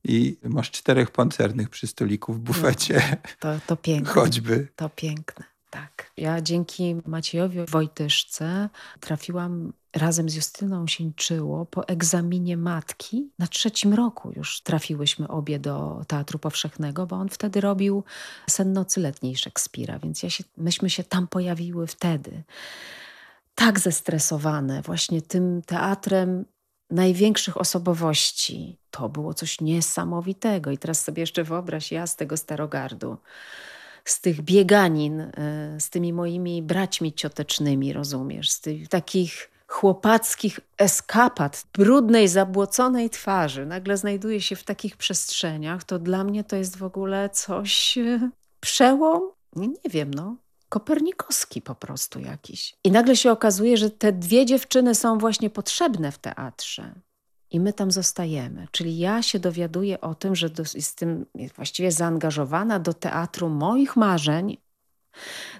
Speaker 16: i masz czterech pancernych przy stoliku w bufecie.
Speaker 17: No, to, to piękne.
Speaker 16: Choćby.
Speaker 17: To piękne, tak. Ja dzięki Maciejowi Wojtyszce trafiłam razem z Justyną Sieńczyło po egzaminie matki. Na trzecim roku już trafiłyśmy obie do Teatru Powszechnego, bo on wtedy robił Sen nocy letniej Szekspira, więc ja się, myśmy się tam pojawiły wtedy. Tak zestresowane właśnie tym teatrem największych osobowości. To było coś niesamowitego. I teraz sobie jeszcze wyobraź ja z tego Starogardu, z tych bieganin, y, z tymi moimi braćmi ciotecznymi, rozumiesz, z tych takich chłopackich eskapad, brudnej, zabłoconej twarzy, nagle znajduje się w takich przestrzeniach, to dla mnie to jest w ogóle coś, y, przełom, nie wiem, no, kopernikowski po prostu jakiś. I nagle się okazuje, że te dwie dziewczyny są właśnie potrzebne w teatrze. I my tam zostajemy. Czyli ja się dowiaduję o tym, że do, jestem właściwie zaangażowana do teatru moich marzeń.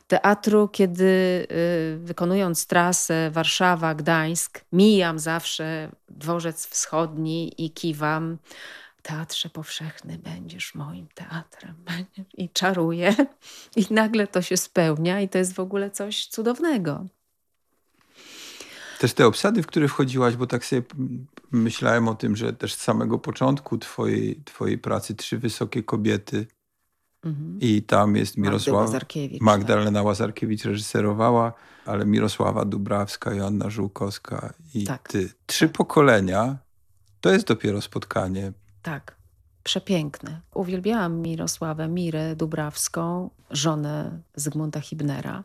Speaker 17: Teatru, kiedy y, wykonując trasę Warszawa-Gdańsk, mijam zawsze dworzec wschodni i kiwam teatrze powszechny będziesz moim teatrem. I czaruję. I nagle to się spełnia i to jest w ogóle coś cudownego.
Speaker 16: Też te obsady, w które wchodziłaś, bo tak sobie myślałem o tym, że też z samego początku twojej, twojej pracy Trzy Wysokie Kobiety mhm. i tam jest Mirosława...
Speaker 17: Łazarkiewicz,
Speaker 16: Magdalena tak. Łazarkiewicz reżyserowała, ale Mirosława Dubrawska, Joanna Żółkowska i tak. ty. Trzy tak. pokolenia to jest dopiero spotkanie
Speaker 17: tak, przepiękne. Uwielbiałam Mirosławę Mirę Dubrawską, żonę Zygmunta Hibnera,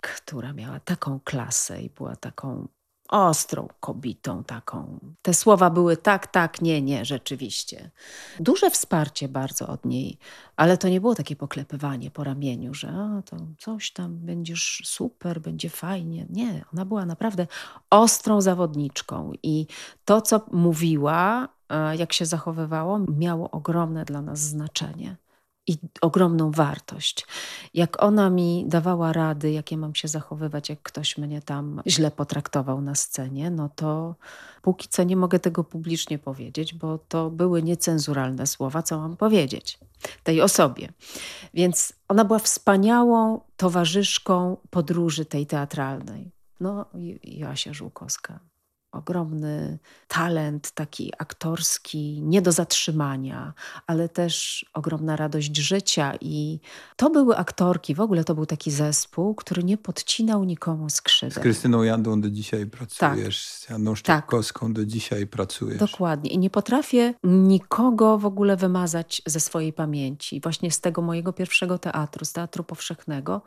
Speaker 17: która miała taką klasę i była taką ostrą kobietą taką. Te słowa były tak, tak, nie, nie, rzeczywiście. Duże wsparcie bardzo od niej, ale to nie było takie poklepywanie po ramieniu, że a, to coś tam, będziesz super, będzie fajnie. Nie, ona była naprawdę ostrą zawodniczką i to, co mówiła, jak się zachowywało, miało ogromne dla nas znaczenie i ogromną wartość. Jak ona mi dawała rady, jakie mam się zachowywać, jak ktoś mnie tam źle potraktował na scenie, no to póki co nie mogę tego publicznie powiedzieć, bo to były niecenzuralne słowa, co mam powiedzieć tej osobie. Więc ona była wspaniałą towarzyszką podróży tej teatralnej. No, Joasia Żółkowska ogromny talent taki aktorski, nie do zatrzymania, ale też ogromna radość życia. I to były aktorki, w ogóle to był taki zespół, który nie podcinał nikomu skrzydeł.
Speaker 16: Z Krystyną Jandą do dzisiaj pracujesz, tak. z Janą Szczepkowską tak. do dzisiaj pracujesz.
Speaker 17: Dokładnie. I nie potrafię nikogo w ogóle wymazać ze swojej pamięci. Właśnie z tego mojego pierwszego teatru, z Teatru Powszechnego,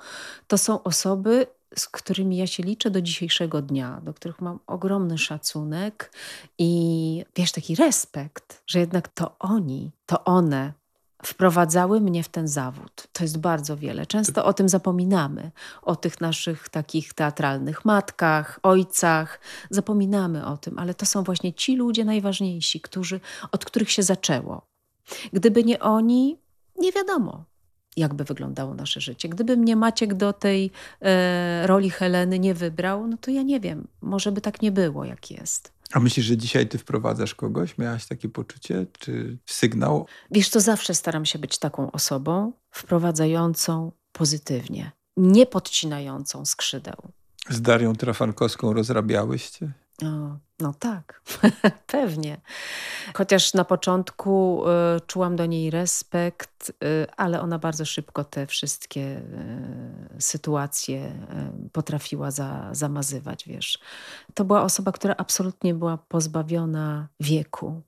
Speaker 17: to są osoby, z którymi ja się liczę do dzisiejszego dnia, do których mam ogromny szacunek i wiesz, taki respekt, że jednak to oni, to one wprowadzały mnie w ten zawód. To jest bardzo wiele. Często o tym zapominamy, o tych naszych takich teatralnych matkach, ojcach. Zapominamy o tym, ale to są właśnie ci ludzie najważniejsi, którzy, od których się zaczęło. Gdyby nie oni, nie wiadomo, jakby wyglądało nasze życie. Gdyby mnie Maciek do tej e, roli Heleny nie wybrał, no to ja nie wiem, może by tak nie było, jak jest.
Speaker 16: A myślisz, że dzisiaj ty wprowadzasz kogoś? Miałaś takie poczucie, czy sygnał?
Speaker 17: Wiesz, to zawsze staram się być taką osobą wprowadzającą pozytywnie, nie podcinającą skrzydeł.
Speaker 16: Z Darią Trafankowską rozrabiałyście?
Speaker 17: O, no tak, pewnie. Chociaż na początku y, czułam do niej respekt, y, ale ona bardzo szybko te wszystkie y, sytuacje potrafiła za, zamazywać, wiesz. To była osoba, która absolutnie była pozbawiona wieku.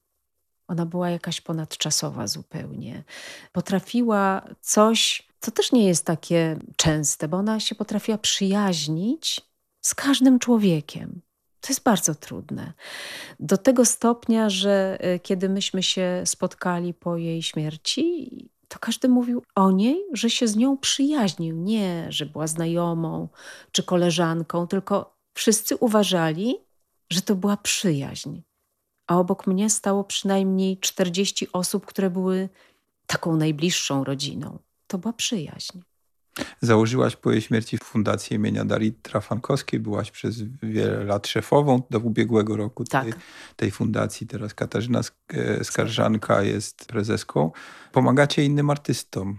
Speaker 17: Ona była jakaś ponadczasowa zupełnie. Potrafiła coś, co też nie jest takie częste, bo ona się potrafiła przyjaźnić z każdym człowiekiem to jest bardzo trudne. Do tego stopnia, że e, kiedy myśmy się spotkali po jej śmierci, to każdy mówił o niej, że się z nią przyjaźnił. Nie, że była znajomą czy koleżanką, tylko wszyscy uważali, że to była przyjaźń. A obok mnie stało przynajmniej 40 osób, które były taką najbliższą rodziną. To była przyjaźń.
Speaker 16: Założyłaś po jej śmierci Fundację imienia Darii Trafankowskiej. Byłaś przez wiele lat szefową do ubiegłego roku
Speaker 17: tak.
Speaker 16: tej, tej fundacji. Teraz Katarzyna e, Skarżanka jest prezeską. Pomagacie innym artystom.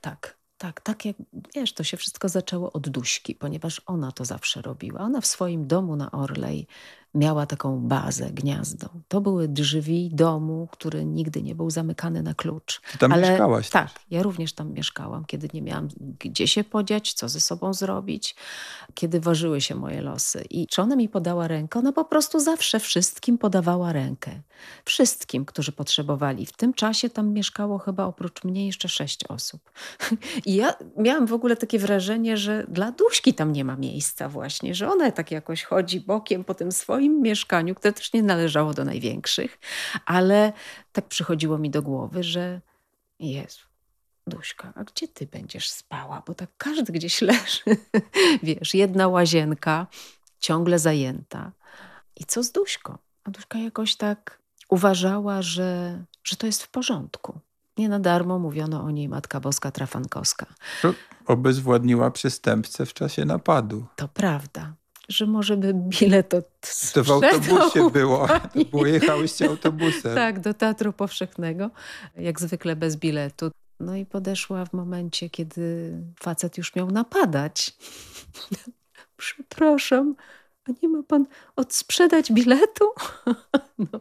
Speaker 17: Tak. Tak, tak jak wiesz, to się wszystko zaczęło od Duśki, ponieważ ona to zawsze robiła. Ona w swoim domu na Orlej miała taką bazę, gniazdo. To były drzwi domu, który nigdy nie był zamykany na klucz.
Speaker 16: Ty tam
Speaker 17: Ale
Speaker 16: mieszkałaś
Speaker 17: Tak, ja również tam mieszkałam, kiedy nie miałam gdzie się podziać, co ze sobą zrobić, kiedy ważyły się moje losy. I czy ona mi podała rękę? Ona po prostu zawsze wszystkim podawała rękę. Wszystkim, którzy potrzebowali. W tym czasie tam mieszkało chyba oprócz mnie jeszcze sześć osób. I ja miałam w ogóle takie wrażenie, że dla Duśki tam nie ma miejsca właśnie, że ona tak jakoś chodzi bokiem po tym swoim mieszkaniu, które też nie należało do największych, ale tak przychodziło mi do głowy, że Jezu, Duśka, a gdzie ty będziesz spała? Bo tak każdy gdzieś leży. Wiesz, jedna łazienka ciągle zajęta. I co z Duśką? A Duśka jakoś tak uważała, że, że to jest w porządku. Nie na darmo mówiono o niej Matka Boska Trafankowska.
Speaker 16: To obezwładniła przestępcę w czasie napadu.
Speaker 17: To prawda, że może by bilet od
Speaker 16: To w autobusie było. To było jechałyście autobusem.
Speaker 17: Tak, do Teatru Powszechnego, jak zwykle bez biletu. No i podeszła w momencie, kiedy facet już miał napadać. Przepraszam, a nie ma pan odsprzedać biletu? No.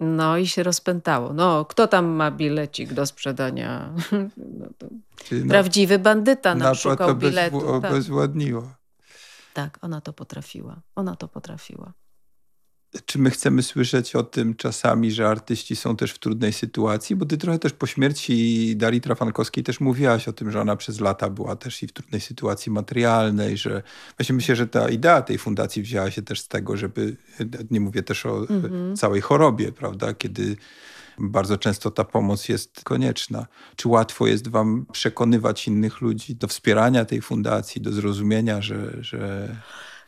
Speaker 17: No i się rozpętało. No, kto tam ma bilecik do sprzedania? No to prawdziwy bandyta nam
Speaker 16: napad
Speaker 17: szukał
Speaker 16: obezwł-
Speaker 17: biletu. Tak.
Speaker 16: obezwładniła.
Speaker 17: Tak, ona to potrafiła. Ona to potrafiła.
Speaker 16: Czy my chcemy słyszeć o tym czasami, że artyści są też w trudnej sytuacji? Bo ty trochę też po śmierci Darii Trafankowskiej też mówiłaś o tym, że ona przez lata była też i w trudnej sytuacji materialnej, że właśnie myślę, że ta idea tej fundacji wzięła się też z tego, żeby, nie mówię też o
Speaker 17: Mhm.
Speaker 16: całej chorobie, prawda, kiedy bardzo często ta pomoc jest konieczna. Czy łatwo jest wam przekonywać innych ludzi do wspierania tej fundacji, do zrozumienia, że, że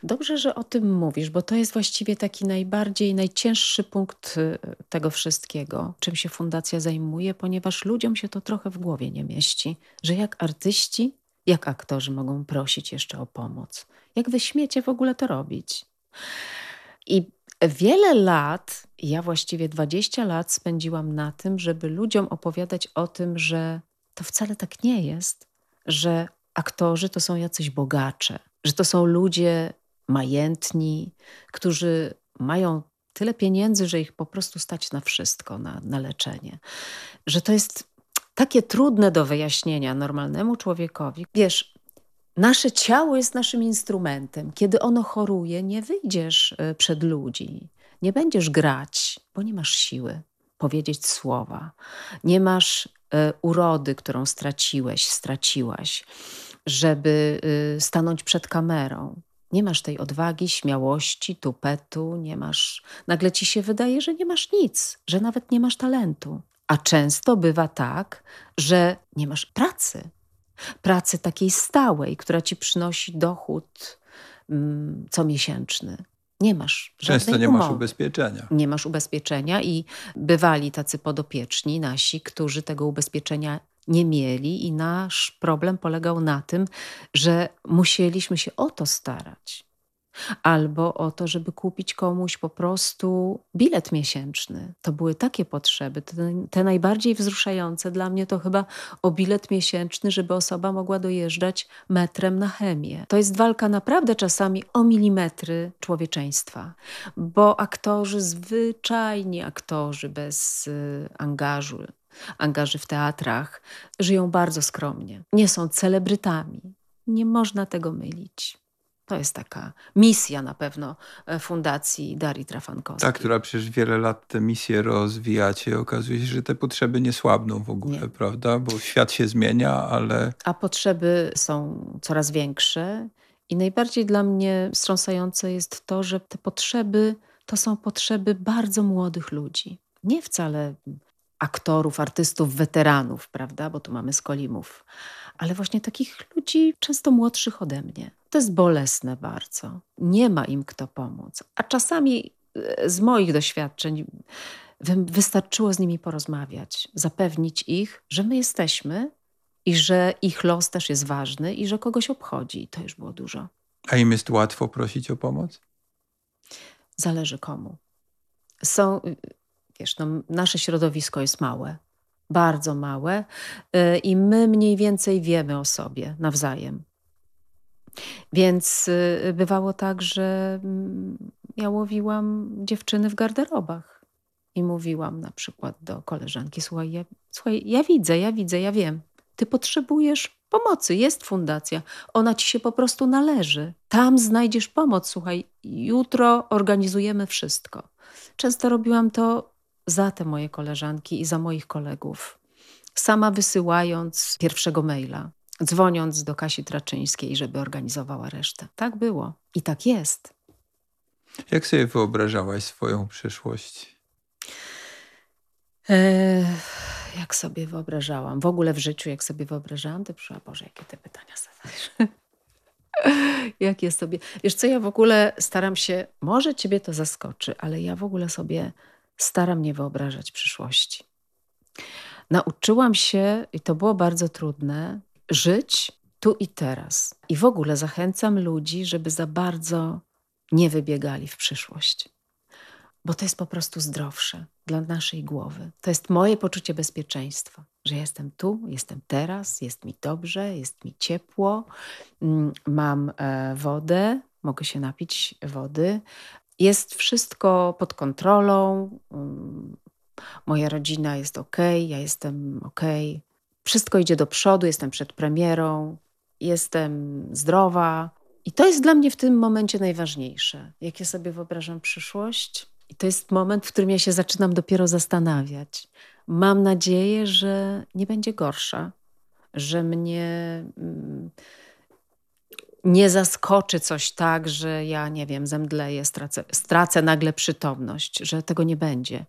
Speaker 17: Dobrze, że o tym mówisz, bo to jest właściwie taki najbardziej, najcięższy punkt y, tego wszystkiego, czym się fundacja zajmuje, ponieważ ludziom się to trochę w głowie nie mieści, że jak artyści, jak aktorzy mogą prosić jeszcze o pomoc. Jak wy śmiecie w ogóle to robić? I wiele lat, ja właściwie 20 lat spędziłam na tym, żeby ludziom opowiadać o tym, że to wcale tak nie jest, że aktorzy to są jacyś bogacze, że to są ludzie majętni, którzy mają tyle pieniędzy, że ich po prostu stać na wszystko, na, na leczenie. Że to jest takie trudne do wyjaśnienia normalnemu człowiekowi. Wiesz, nasze ciało jest naszym instrumentem. Kiedy ono choruje, nie wyjdziesz y, przed ludzi, nie będziesz grać, bo nie masz siły powiedzieć słowa. Nie masz y, urody, którą straciłeś, straciłaś, żeby y, stanąć przed kamerą. Nie masz tej odwagi, śmiałości, tupetu, nie masz. Nagle ci się wydaje, że nie masz nic, że nawet nie masz talentu. A często bywa tak, że nie masz pracy. Pracy takiej stałej, która ci przynosi dochód mm, comiesięczny. Nie masz.
Speaker 16: często nie masz
Speaker 17: umowy.
Speaker 16: ubezpieczenia?
Speaker 17: Nie masz ubezpieczenia i bywali tacy podopieczni nasi, którzy tego ubezpieczenia nie mieli, i nasz problem polegał na tym, że musieliśmy się o to starać. Albo o to, żeby kupić komuś po prostu bilet miesięczny. To były takie potrzeby, te, te najbardziej wzruszające dla mnie to chyba o bilet miesięczny, żeby osoba mogła dojeżdżać metrem na chemię. To jest walka naprawdę czasami o milimetry człowieczeństwa, bo aktorzy, zwyczajni aktorzy bez y, angażu, angaży w teatrach, żyją bardzo skromnie. Nie są celebrytami. Nie można tego mylić. To jest taka misja na pewno e, Fundacji Darii Trafankowskiej.
Speaker 16: Ta, która przecież wiele lat tę misję rozwijacie, okazuje się, że te potrzeby nie słabną w ogóle, prawda? Bo świat się zmienia, ale
Speaker 17: A potrzeby są coraz większe i najbardziej dla mnie wstrząsające jest to, że te potrzeby to są potrzeby bardzo młodych ludzi. Nie wcale aktorów, artystów, weteranów, prawda? Bo tu mamy skolimów, ale właśnie takich ludzi często młodszych ode mnie. To jest bolesne bardzo. Nie ma im kto pomóc. A czasami e, z moich doświadczeń wy- wystarczyło z nimi porozmawiać, zapewnić ich, że my jesteśmy i że ich los też jest ważny i że kogoś obchodzi. To już było dużo.
Speaker 16: a im jest łatwo prosić o pomoc?
Speaker 17: Zależy komu. Są, wiesz, no, nasze środowisko jest małe, bardzo małe y, i my mniej więcej wiemy o sobie nawzajem. Więc y, bywało tak, że mm, ja łowiłam dziewczyny w garderobach i mówiłam na przykład do koleżanki: Słuchaj, ja, słuchaj, ja widzę, ja widzę, ja wiem. Ty potrzebujesz pomocy, jest fundacja, ona ci się po prostu należy. Tam znajdziesz pomoc, słuchaj, jutro organizujemy wszystko. Często robiłam to za te moje koleżanki i za moich kolegów. Sama wysyłając pierwszego maila, dzwoniąc do Kasi Traczyńskiej, żeby organizowała resztę. Tak było i tak jest.
Speaker 16: Jak sobie wyobrażałaś swoją przyszłość?
Speaker 17: Eee, jak sobie wyobrażałam, w ogóle w życiu, jak sobie wyobrażałam, to przyszła, Boże, jakie te pytania zadajesz. jak jest sobie. Wiesz co, ja w ogóle staram się, może ciebie to zaskoczy, ale ja w ogóle sobie staram nie wyobrażać przyszłości. Nauczyłam się, i to było bardzo trudne, żyć tu i teraz. I w ogóle zachęcam ludzi, żeby za bardzo nie wybiegali w przyszłość, bo to jest po prostu zdrowsze dla naszej głowy. To jest moje poczucie bezpieczeństwa, że jestem tu, jestem teraz, jest mi dobrze, jest mi ciepło, mm, mam e, wodę, mogę się napić wody. Jest wszystko pod kontrolą. Mm, moja rodzina jest ok, ja jestem ok. Wszystko idzie do przodu, jestem przed premierą, jestem zdrowa. I to jest dla mnie w tym momencie najważniejsze. Jak ja sobie wyobrażam przyszłość, i to jest moment, w którym ja się zaczynam dopiero zastanawiać. Mam nadzieję, że nie będzie gorsza, że mnie mm, nie zaskoczy coś tak, że ja, nie wiem, zemdleję, stracę, stracę nagle przytomność, że tego nie będzie.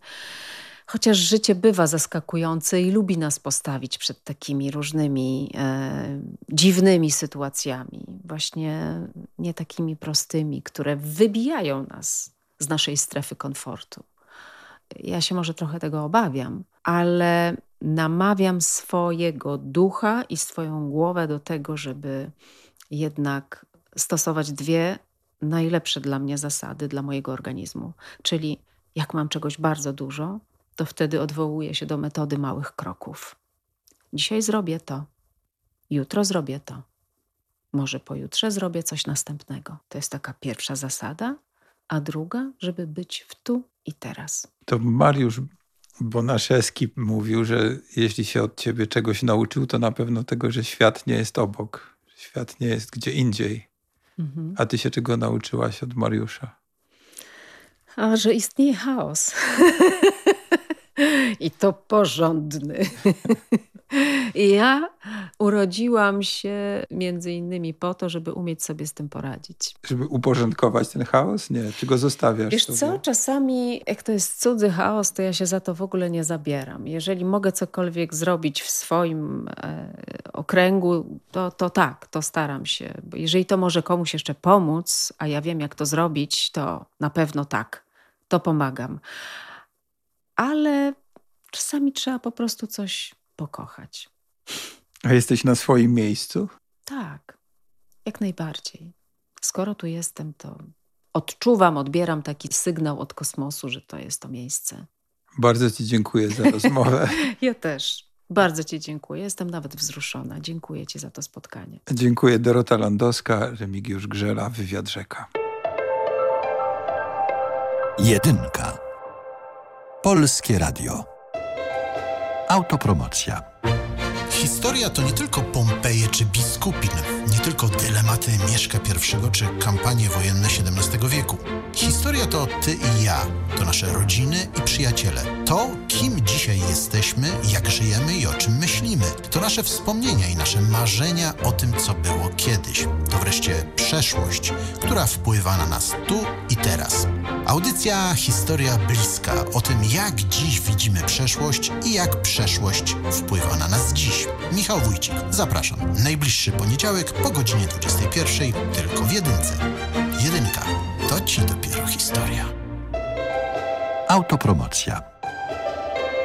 Speaker 17: Chociaż życie bywa zaskakujące i lubi nas postawić przed takimi różnymi e, dziwnymi sytuacjami, właśnie nie takimi prostymi, które wybijają nas z naszej strefy komfortu. Ja się może trochę tego obawiam, ale namawiam swojego ducha i swoją głowę do tego, żeby jednak stosować dwie najlepsze dla mnie zasady, dla mojego organizmu. Czyli jak mam czegoś bardzo dużo, to wtedy odwołuję się do metody małych kroków. Dzisiaj zrobię to, jutro zrobię to, może pojutrze zrobię coś następnego. To jest taka pierwsza zasada, a druga, żeby być w tu i teraz.
Speaker 16: To Mariusz Bonaszewski mówił, że jeśli się od ciebie czegoś nauczył, to na pewno tego, że świat nie jest obok, świat nie jest gdzie indziej. Mhm. A ty się czego nauczyłaś od Mariusza?
Speaker 17: A że istnieje chaos. I to porządny. Ja urodziłam się między innymi po to, żeby umieć sobie z tym poradzić.
Speaker 16: Żeby uporządkować ten chaos? Nie, czy go zostawiasz
Speaker 17: Wiesz
Speaker 16: sobie?
Speaker 17: co, czasami jak to jest cudzy chaos, to ja się za to w ogóle nie zabieram. Jeżeli mogę cokolwiek zrobić w swoim e, okręgu, to, to tak, to staram się. Bo jeżeli to może komuś jeszcze pomóc, a ja wiem jak to zrobić, to na pewno tak, to pomagam. Ale czasami trzeba po prostu coś pokochać.
Speaker 16: A jesteś na swoim miejscu?
Speaker 17: Tak, jak najbardziej. Skoro tu jestem, to odczuwam, odbieram taki sygnał od kosmosu, że to jest to miejsce.
Speaker 16: Bardzo Ci dziękuję za rozmowę.
Speaker 17: ja też. Bardzo Ci dziękuję. Jestem nawet wzruszona. Dziękuję Ci za to spotkanie.
Speaker 16: Dziękuję. Dorota Landowska, Remigiusz Grzela, Wywiad Rzeka.
Speaker 6: Jedynka. Polskie Radio. Autopromocja.
Speaker 18: Historia to nie tylko Pompeje czy Biskupin, nie tylko dylematy Mieszka I czy kampanie wojenne XVII wieku. Historia to ty i ja, to nasze rodziny i przyjaciele. To, kim dzisiaj jesteśmy, jak żyjemy i o czym myślimy. To nasze wspomnienia i nasze marzenia o tym, co było kiedyś. To wreszcie przeszłość, która wpływa na nas tu i teraz. Audycja Historia Bliska o tym, jak dziś widzimy przeszłość i jak przeszłość wpływa na nas dziś. Michał Wójcik, zapraszam. Najbliższy poniedziałek po godzinie 21, tylko w jedynce. Jedynka, to ci dopiero historia.
Speaker 6: Autopromocja.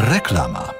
Speaker 6: Reklama.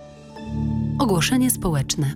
Speaker 17: Ogłoszenie społeczne.